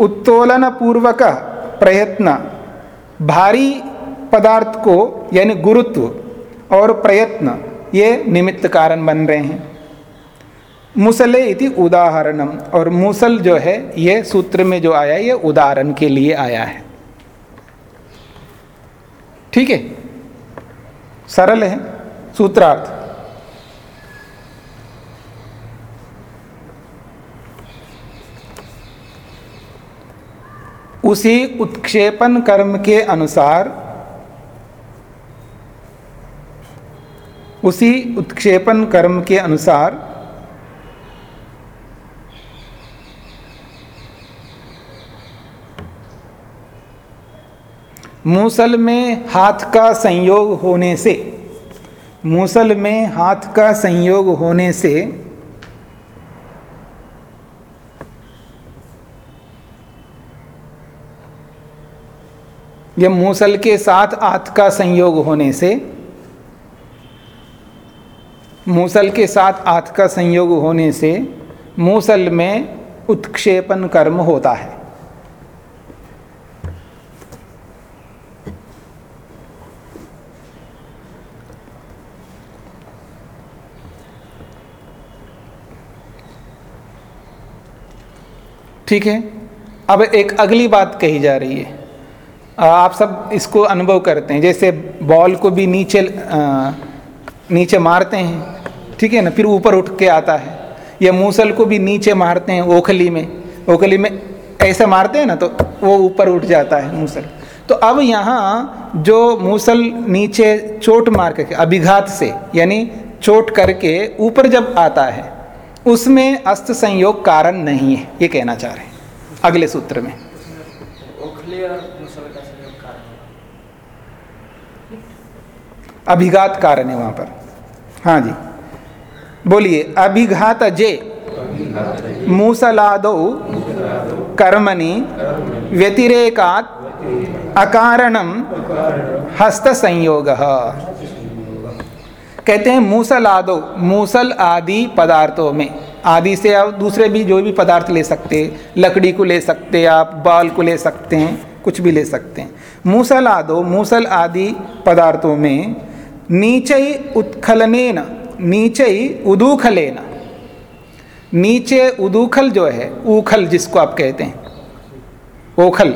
उत्तोलन पूर्वक प्रयत्न, भारी पदार्थ को, यानी गुरुत्व और प्रयत्न, ये निमित्त कारण बन रहे हैं। मुसले इति उदाहरणम, और मुसल जो है, ये सूत्र में जो आया, ये उदाहरण के लिए आया है। ठीक है? सरल है, सूत्रार्थ। उसी उत्क्षेपण कर्म के अनुसार, उसी उत्क्षेपण कर्म के अनुसार मूसल में हाथ का संयोग होने से, मूसल में हाथ का संयोग होने से यह मूसल के साथ हाथ का संयोग होने से, मूसल के साथ हाथ का संयोग होने से, मूसल में उत्क्षेपण कर्म होता है। ठीक है? अब एक अगली बात कही जा रही है। आप सब इसको अनुभव करते हैं। जैसे बॉल को भी नीचे नीचे मारते हैं, ठीक है ना? फिर ऊपर उठ के आता है। या मूसल को भी नीचे मारते हैं ओखली में। ओखली में ऐसे मारते हैं ना तो वो ऊपर उठ जाता है मूसल। तो अब यहाँ जो मूसल नीचे चोट मार करके, अभिघात से, यानी चोट करके ऊपर जब आता है उसमें अस्त संयोग कारण नहीं है, ये कहना चाह रहे हैं, अगले सूत्र में। अभिघात कारण है वहाँ पर। हाँ जी। बोलिए, अभिघात जे मूसलादो। कर्मणि। व्यतिरेकात। अकारणम हस्त संयोग। कहते हैं मूसल आदो, मूसल आदि पदार्थों में। आदि से आप दूसरे भी जो भी पदार्थ ले सकते लकड़ी को ले सकते आप, बाल को ले सकते हैं, कुछ भी ले सकते हैं। मूसल आदो, मूसल आदि पदार्थों में नीचे उत्खलनेन, नीचे उदूखलेन। नीचे उदूखल जो है, ऊखल जिसको आप कहते हैं। ओखल,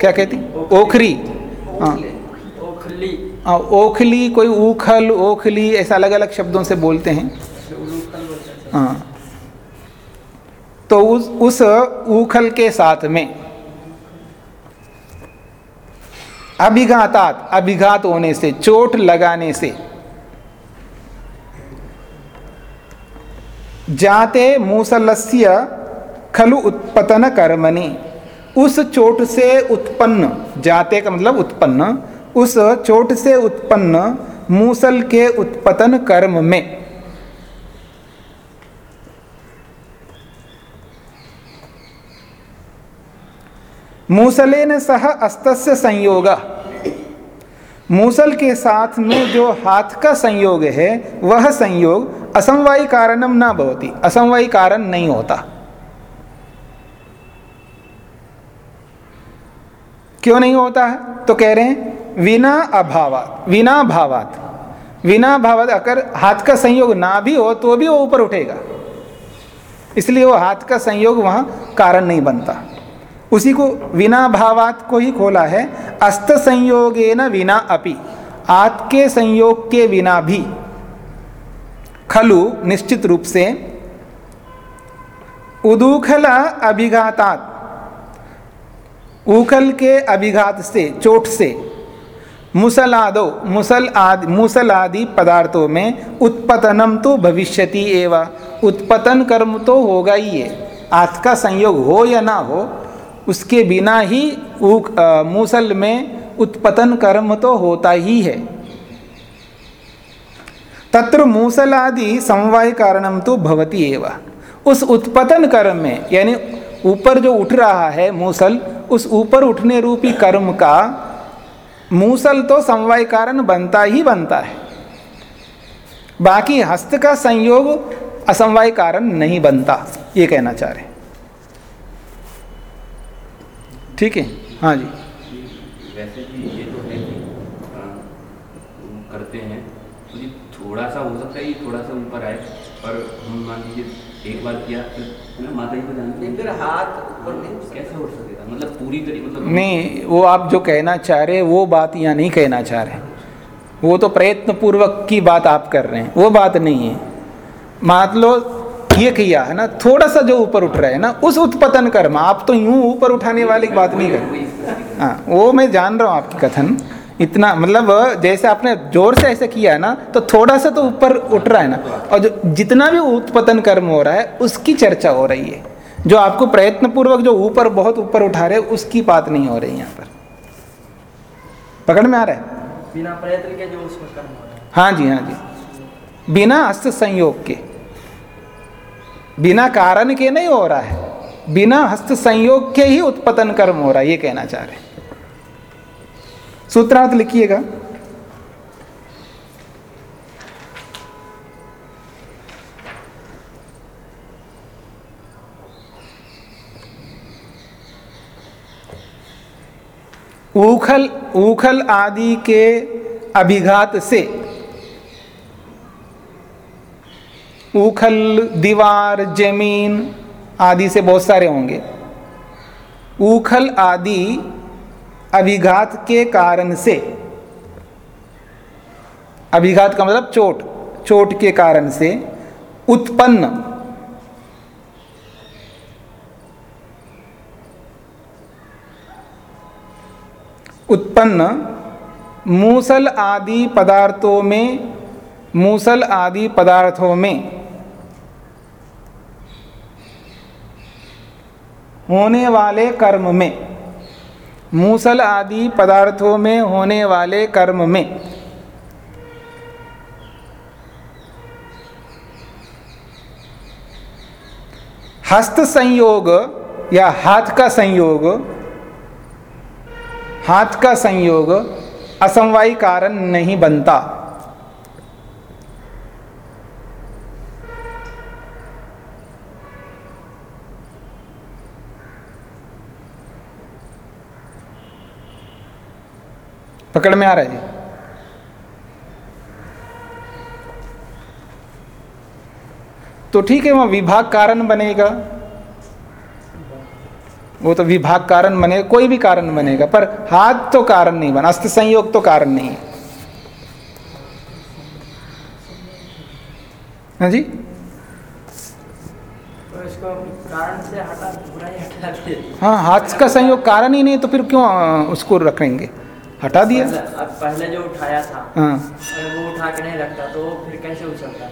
क्या कहते हैं? ओखरी। हाँ। ओखली, कोई ऊखल, ओखली, ऐसा अलग अलग शब्दों से बोलते हैं। हाँ। तो उस उस ऊखल के साथ में अभिघातात, अभिघात होने से, चोट लगाने से जाते मूसलस्य खलु उत्पतन कर्मणि। उस चोट से उत्पन्न, जाते का मतलब उत्पन्न उस चोट से उत्पन्न मूसल के उत्पतन कर्म में। मूसलेन सह अस्तस्य संयोग। मूसल के साथ में जो हाथ का संयोग है, वह संयोग असमवायी कारणम ना भवती, असमवायी कारण नहीं होता। क्यों नहीं होता? है तो कह रहे हैं बिना अभावात बिना भावात। बिना भावात अगर हाथ का संयोग ना भी हो तो भी वो ऊपर उठेगा। इसलिए वो हाथ का संयोग वहाँ कारण नहीं बनता। उसी को विना भावात को ही खोला है, अस्त संयोगे न विना अपि। आत के संयोग के बिना भी। खलु निश्चित रूप से, उदूखल अभिघातात। उखल के अभिघात से, चोट से। मुसल आदो मुसल आदि मुसल आदि पदार्थों में उत्पतनम तो भविष्यति एवं। उत्पतन कर्म तो होगा ही है आत का संयोग हो या ना हो, उसके बिना ही मूसल में उत्पतन कर्म तो होता ही है। तत्र मूसलादि समवाय कारणम तो भवती एवं। उस उत्पतन कर्म में, यानी ऊपर जो उठ रहा है मूसल, उस ऊपर उठने रूपी कर्म का मूसल तो समवाय कारण बनता ही बनता है। बाकी हस्त का संयोग असमवाय कारण नहीं बनता ये कहना चाह रहे ठीक है? हाँ जी। वैसे भी ये तो है कि करते हैं तो ये थोड़ा सा हो सकता है ये थोड़ा सा ऊपर आए पर हम मान लीजिए एक बार किया फिर माता जी को जानते फिर हाथ ऊपर नहीं कैसे उठ सकेगा मतलब पूरी तरीके मतलब नहीं, वो आप जो कहना चाह रहे वो बात यहाँ नहीं कहना चाह रहे वो तो प्रयत्न पूर्वक की बात आप कर रहे हैं, वो बात नहीं है। मान लो, ये किया है ना, थोड़ा सा जो ऊपर उठ रहा है ना, उस उत्पतन कर्म आप तो यूँ ऊपर उठाने वाली बात नहीं कर हाँ वो मैं जान रहा हूँ आपकी कथन। इतना मतलब जैसे आपने ज़ोर से ऐसे किया है ना तो थोड़ा सा तो ऊपर उठ रहा है ना। और जो जितना भी उत्पतन कर्म हो रहा है, उसकी चर्चा हो रही है। जो आपको प्रयत्न पूर्वक जो ऊपर बहुत ऊपर उठा रहे उसकी बात नहीं हो रही यहाँ पर। पकड़ में आ रहा है? बिना प्रयत्न के जो उसमें कर्म हो रहा है। हाँ जी हाँ जी। बिना हस्त संयोग के बिना कारण के नहीं हो रहा है बिना हस्त संयोग के ही उत्पतन कर्म हो रहा है ये कहना चाह रहे सूत्रार्थ लिखिएगा। ऊखल ऊखल आदि के अभिघात से। ऊखल, दीवार, ज़मीन आदि से बहुत सारे होंगे। ऊखल आदि अभिघात के कारण से। अभिघात का मतलब चोट चोट के कारण से। उत्पन्न। उत्पन्न मूसल आदि पदार्थों में, मूसल आदि पदार्थों में। होने वाले कर्म में, मूसल आदि पदार्थों में होने वाले कर्म में। हस्त संयोग या हाथ का संयोग हाथ का संयोग असमवाय कारण नहीं बनता। पकड़ में आ रहा है जी। तो ठीक है, वह विभाग कारण बनेगा। वो तो विभाग कारण बनेगा कोई भी कारण बनेगा पर हाथ तो कारण नहीं बना अस्त संयोग तो कारण नहीं है। हाँ जी? तो ही हाथ का संयोग कारण ही नहीं तो फिर क्यों उसको रखेंगे? हटा दिया? अब पहले जो उठाया था हाँ। वो उठा के नहीं रखता तो फिर कैसे उछलता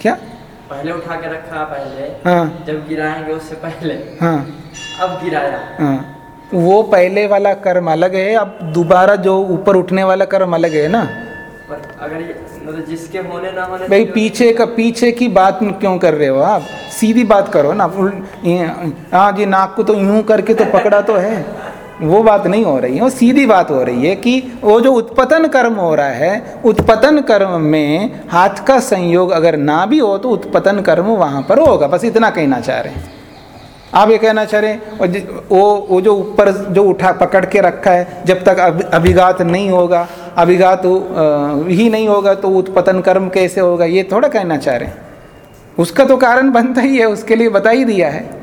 क्या? पहले उठा के रखा पहले हाँ। जब गिराएँगे उससे पहले। हाँ। अब गिराया। हाँ। वो पहले वाला कर्म अलग है अब दोबारा जो ऊपर उठने वाला कर्म अलग है ना? पर अगर मतलब जिसके होने ना होने भाई पीछे का पीछे की बात क्यों कर रहे हो आप? सीधी बात करो ना हाँ जी नाक को तो यूँ करके तो पकड़ा तो है। वो बात नहीं हो रही है, वो सीधी बात हो रही है कि वो जो उत्पतन कर्म हो रहा है, उत्पतन कर्म में हाथ का संयोग अगर ना भी हो तो उत्पतन कर्म वहाँ पर होगा। बस इतना कहना चाह रहे हैं। आप ये कहना चाह रहे हैं वो वो जो ऊपर जो उठा, पकड़ के रखा है, जब तक अभि- अभिघात नहीं होगा, अभिघात ही नहीं होगा तो उत्पतन कर्म कैसे होगा, ये थोड़ा कहना चाह रहे हैं। उसका तो कारण बनता ही है, उसके लिए बता ही दिया है।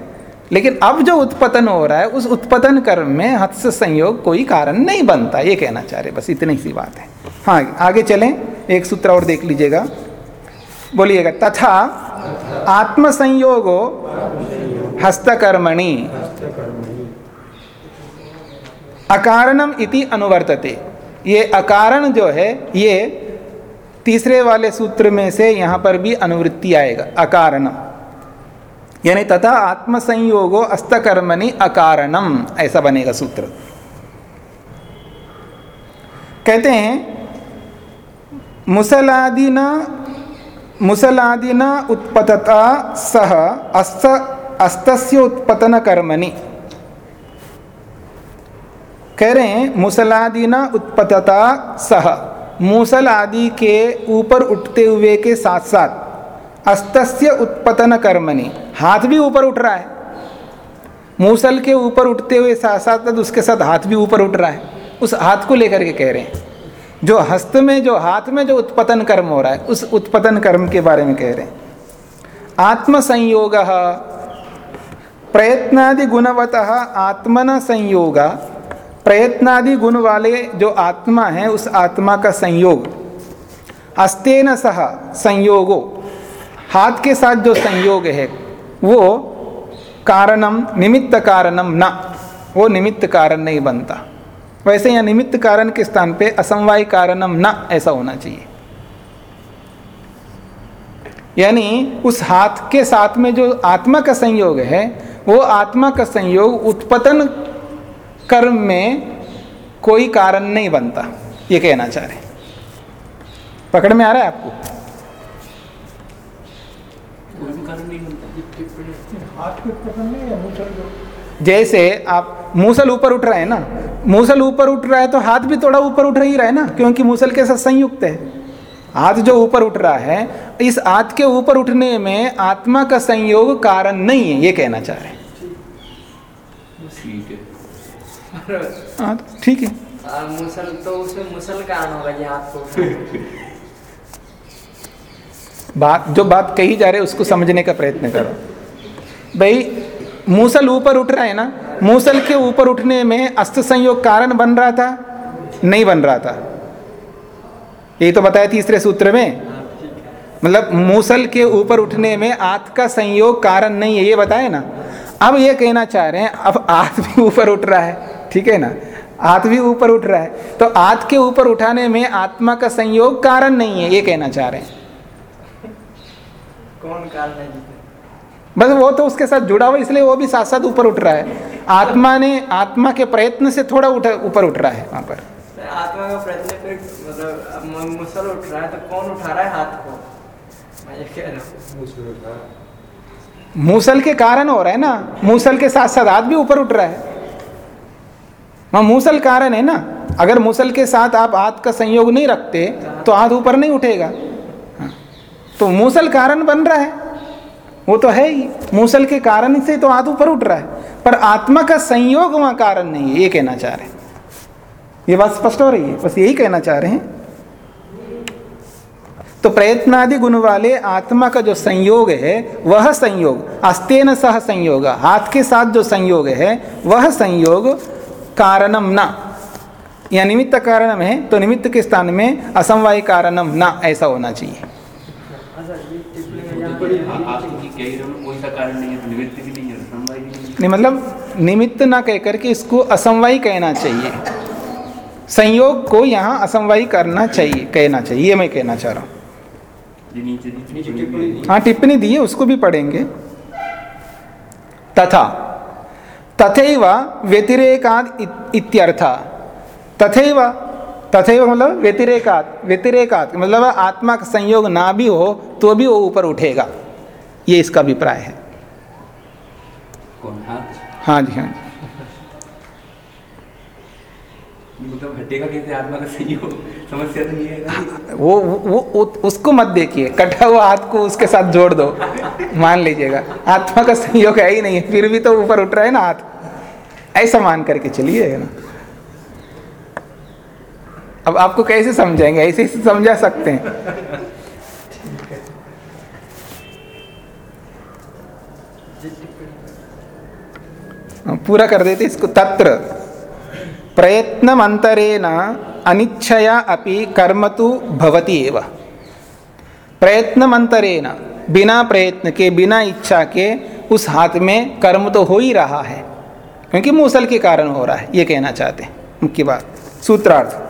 लेकिन अब जो उत्पतन हो रहा है, उस उत्पतन कर्म में हत्स संयोग कोई कारण नहीं बनता, ये कहना चाह रहे बस इतनी सी बात है। हाँ आगे चलें, एक सूत्र और देख लीजिएगा। बोलिएगा, तथा आत्म संयोगो हस्तकर्मणि। अकारणम इति अनुवर्तते। ये अकारण जो है, ये तीसरे वाले सूत्र में से यहाँ पर भी अनुवृत्ति आएगा, अकारणम। यानी तथा आत्मसंयोगो अस्तकर्मणि अकारणम, ऐसा बनेगा सूत्र। कहते हैं, मुसलादिना मुसलादिना उत्पतता सह अस्त, अस्तस्य उत्पतन कर्मणि कह रहे हैं, मुसलादिना उत्पतता सह मूसल आदि के ऊपर उठते हुए के साथ साथ। अस्तस्य उत्पतन कर्मणि। हाथ भी ऊपर उठ रहा है। मूसल के ऊपर उठते हुए साथ साथ उसके साथ हाथ भी ऊपर उठ रहा है। उस हाथ को लेकर के कह रहे हैं। जो हस्त में, जो हाथ में जो उत्पतन कर्म हो रहा है, उस उत्पतन कर्म के बारे में कह रहे हैं। आत्म संयोग प्रयत्नादि गुणवत आत्मन संयोग। प्रयत्नादि गुण वाले जो आत्मा है, उस आत्मा का संयोग। अस्तेन सह संयोगो। हाथ के साथ जो संयोग है, वो कारणम, निमित्त कारणम न। वो निमित्त कारण नहीं बनता। वैसे यहाँ निमित्त कारण के स्थान पे असमवाय कारणम न ऐसा होना चाहिए। यानी उस हाथ के साथ में जो आत्मा का संयोग है, वो आत्मा का संयोग उत्पतन कर्म में कोई कारण नहीं बनता। ये कहना चाह रहे पकड़ में आ रहा है आपको? जैसे आप मूसल ऊपर उठ रहा है ना मूसल ऊपर उठ रहा है तो हाथ भी थोड़ा ऊपर उठ ही रहा है ना क्योंकि मूसल के साथ संयुक्त है। हाथ जो ऊपर उठ रहा है इस हाथ के ऊपर उठने में आत्मा का संयोग कारण नहीं है ये कहना चाह रहे हैं। ठीक है। ठीक है। मुसल तो उसमें मुसल कारण होगा ये हाथ को। बात, जो बात कही जा रही है, उसको समझने का प्रयत्न करो। भाई, मूसल ऊपर उठ रहा है ना? मूसल के ऊपर उठने में अस्त संयोग कारण बन रहा था? नहीं बन रहा था। यही तो बताया तीसरे सूत्र में। मतलब मूसल के ऊपर उठने में आत का संयोग कारण नहीं है, ये बताए ना। अब ये कहना चाह रहे हैं, अब आत भी ऊपर उठ रहा है, ठीक है ना? आत भी ऊपर उठ रहा है। तो आत के ऊपर उठाने में आत्मा का संयोग कारण नहीं है, ये कहना चाह रहे हैं। कौन कारण है जिसमें? बस वो तो उसके साथ जुड़ा हुआ इसलिए वो भी साथ साथ ऊपर उठ रहा है। आत्मा ने आत्मा के प्रयत्न से थोड़ा उठ ऊपर उठ रहा है वहाँ पर। आत्मा का प्रयत्न फिर मतलब मुसल उठ रहा है तो कौन उठा रहा है हाथ को? मैं ये कह रहा हूँ। मूसल के कारण हो रहा है ना? मूसल के साथ साथ हाथ भी ऊपर उठ रहा है। वहाँ मूसल कारण है ना? अगर मूसल के साथ आप हाथ का संयोग नहीं रखते तो हाथ ऊपर नहीं उठेगा। तो मूसल कारण बन रहा है। वो तो है ही। मूसल के कारण से तो हाथ ऊपर उठ रहा है। पर आत्मा का संयोग वहाँ कारण नहीं है, ये कहना चाह रहे हैं। ये बात स्पष्ट हो रही है? बस यही कहना चाह रहे हैं। तो प्रयत्नादि गुण वाले आत्मा का जो संयोग है, वह संयोग, अस्तेन सह संयोग, हाथ के साथ जो संयोग है, वह संयोग कारणम ना। या निमित्त कारणम है तो निमित्त के स्थान में असमवाय कारणम ना, ऐसा होना चाहिए अच्छा ये टिप्पणी में तो यहाँ आ- आप तो कह रहे हो ना कोई सा कारण नहीं मतलब निमित्त ना कह करके इसको असमवाय कहना चाहिए संयोग को यहाँ असमवाय करना चाहिए, कहना चाहिए, ये मैं कहना चाह रहा हूँ है। टिप्पणी दी है, उसको भी पढ़ेंगे तथा, तथैव व्यतिरेकाद इत- इत्यर्थ, तथैव तथैव मतलब व्यतिरेकात व्यतिरेकात मतलब आत्मा का संयोग ना भी हो तो भी वो ऊपर उठेगा। ये इसका अभिप्राय है। हाँ? जी हाँ जी। मतलब हटेगा आत्मा का सहयोग समस्या तो है वो वो, वो उसको मत देखिए। कटा हुआ हाथ को उसके साथ जोड़ दो। मान लीजिएगा। आत्मा का संयोग है ही नहीं। है फिर भी तो ऊपर उठ रहा है ना हाथ। ऐसा मान करके चलिए ना? अब आपको कैसे समझाएँगे? ऐसे ही समझा सकते हैं। पूरा कर देते इसको तत्र। प्रयत्न अंतरेण अनिच्छया अपि कर्म तो भवति एव। प्रयत्न अंतरेण, बिना प्रयत्न के, बिना इच्छा के उस हाथ में कर्म तो हो ही रहा है। क्योंकि मूसल के कारण हो रहा है, ये कहना चाहते हैं। मुख्य बात, सूत्रार्थ।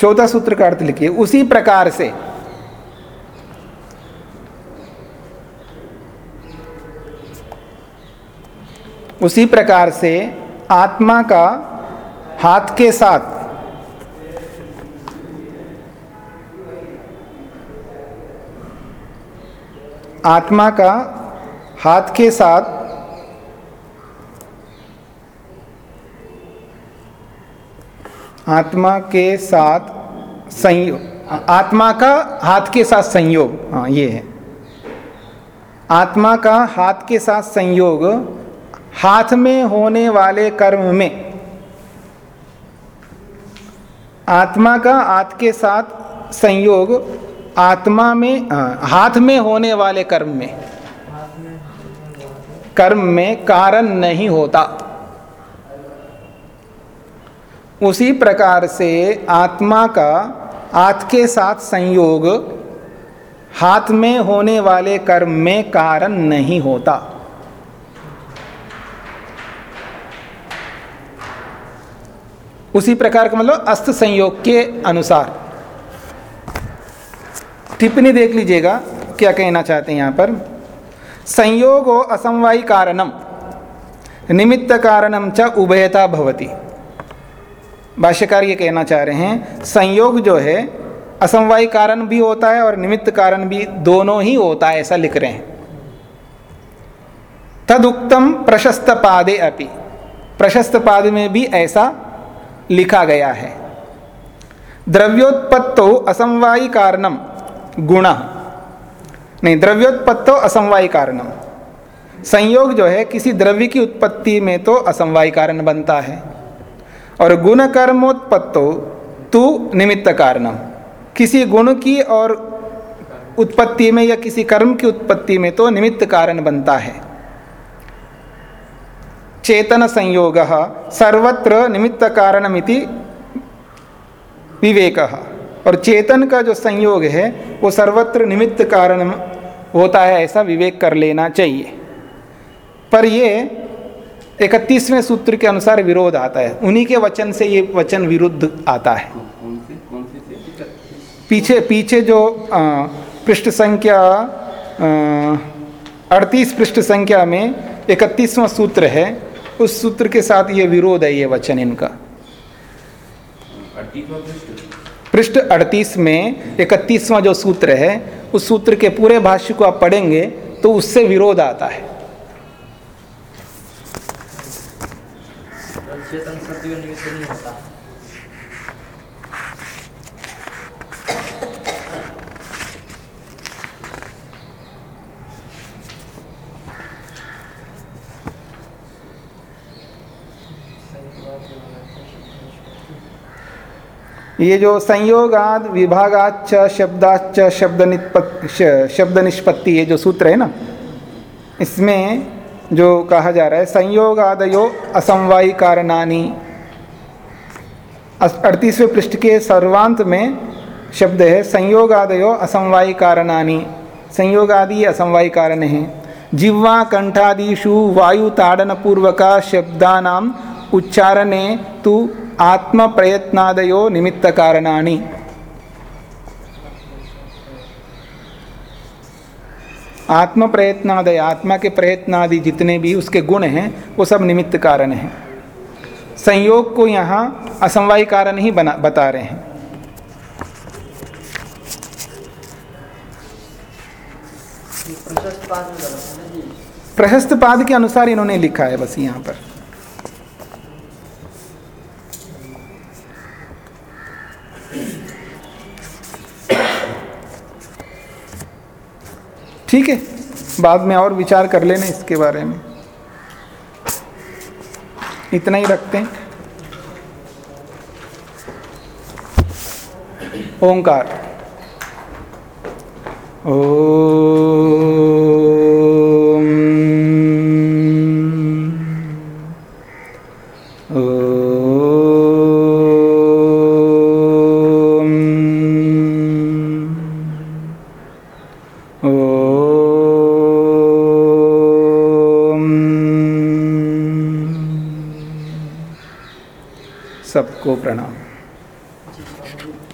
चौथा सूत्र का अर्थ लिखिए। उसी प्रकार से उसी प्रकार से आत्मा का हाथ के साथ आत्मा का हाथ के साथ आत्मा के साथ संयोग आत्मा का हाथ के साथ संयोग हाँ ये है। आत्मा का हाथ के साथ संयोग, हाथ में होने वाले कर्म में। आत्मा का हाथ के साथ संयोग, आत्मा में हाथ में होने वाले कर्म में। कर्म में कारण नहीं होता। उसी प्रकार से आत्मा का हाथ के साथ संयोग हाथ में होने वाले कर्म में कारण नहीं होता। उसी प्रकार का मतलब अस्त संयोग के अनुसार। टिप्पणी देख लीजिएगा, क्या कहना चाहते हैं यहाँ पर? संयोग असमवायी कारणम, निमित्त कारणम च उभयता भवती। भाष्यकार ये कहना चाह रहे हैं, संयोग जो है, असमवाय कारण भी होता है और निमित्त कारण भी दोनों ही होता है, ऐसा लिख रहे हैं। तदुक्तम प्रशस्त पादे अपि। प्रशस्त पाद में भी ऐसा लिखा गया है। द्रव्योत्पत्तो असमवायी कारणम गुण। नहीं, द्रव्योत्पत्तो असमवायी कारणम संयोग जो है, किसी द्रव्य की उत्पत्ति में तो असमवायी कारण बनता है। और गुण कर्मोत्पत्तो तू निमित्त कारणम किसी गुण की और उत्पत्ति में या किसी कर्म की उत्पत्ति में तो निमित्त कारण बनता है। चेतन संयोग सर्वत्र निमित्त कारणमिति विवेक। और चेतन का जो संयोग है, वो सर्वत्र निमित्त कारण होता है, ऐसा विवेक कर लेना चाहिए। पर ये इकतीसवें सूत्र के अनुसार विरोध आता है। उन्हीं के वचन से ये वचन विरुद्ध आता है। पीछे पीछे जो पृष्ठ संख्या अड़तीस पृष्ठ संख्या में इकतीसवां सूत्र है, उस सूत्र के साथ ये विरोध है, ये वचन इनका। पृष्ठ अड़तीस में इकतीसवां जो सूत्र है, उस सूत्र के पूरे भाष्य को आप पढ़ेंगे तो उससे विरोध आता है। चेतन सत्य निमित्त नहीं होता। ये जो संयोगाद विभागाच शब्दाच शब्द निष्पत्ति शब्द निष्पत्ति ये जो सूत्र है ना, इसमें जो कहा जा रहा है, संयोगादयो असमवायी कारणानी अड़तीसवें पृष्ठ के सर्वांत में शब्द है, संयोगादयो असमवायी कारणानी संयोगादि असमवायी कारण है। जिह्वा कंठादिषु वायु ताड़न पूर्वक शब्दानाम उच्चारणे तो आत्म प्रयत्नादयो निमित्त कारणानि आत्म प्रयत्नादय आत्मा के प्रयत्न आदि जितने भी उसके गुण हैं, वो सब निमित्त कारण हैं। संयोग को यहाँ असमवाय कारण ही बना, बता रहे हैं। प्रशस्त पाद के अनुसार इन्होंने लिखा है बस यहाँ पर। ठीक है, बाद में और विचार कर लेना इसके बारे में। इतना ही रखते हैं। ओंकार। ओम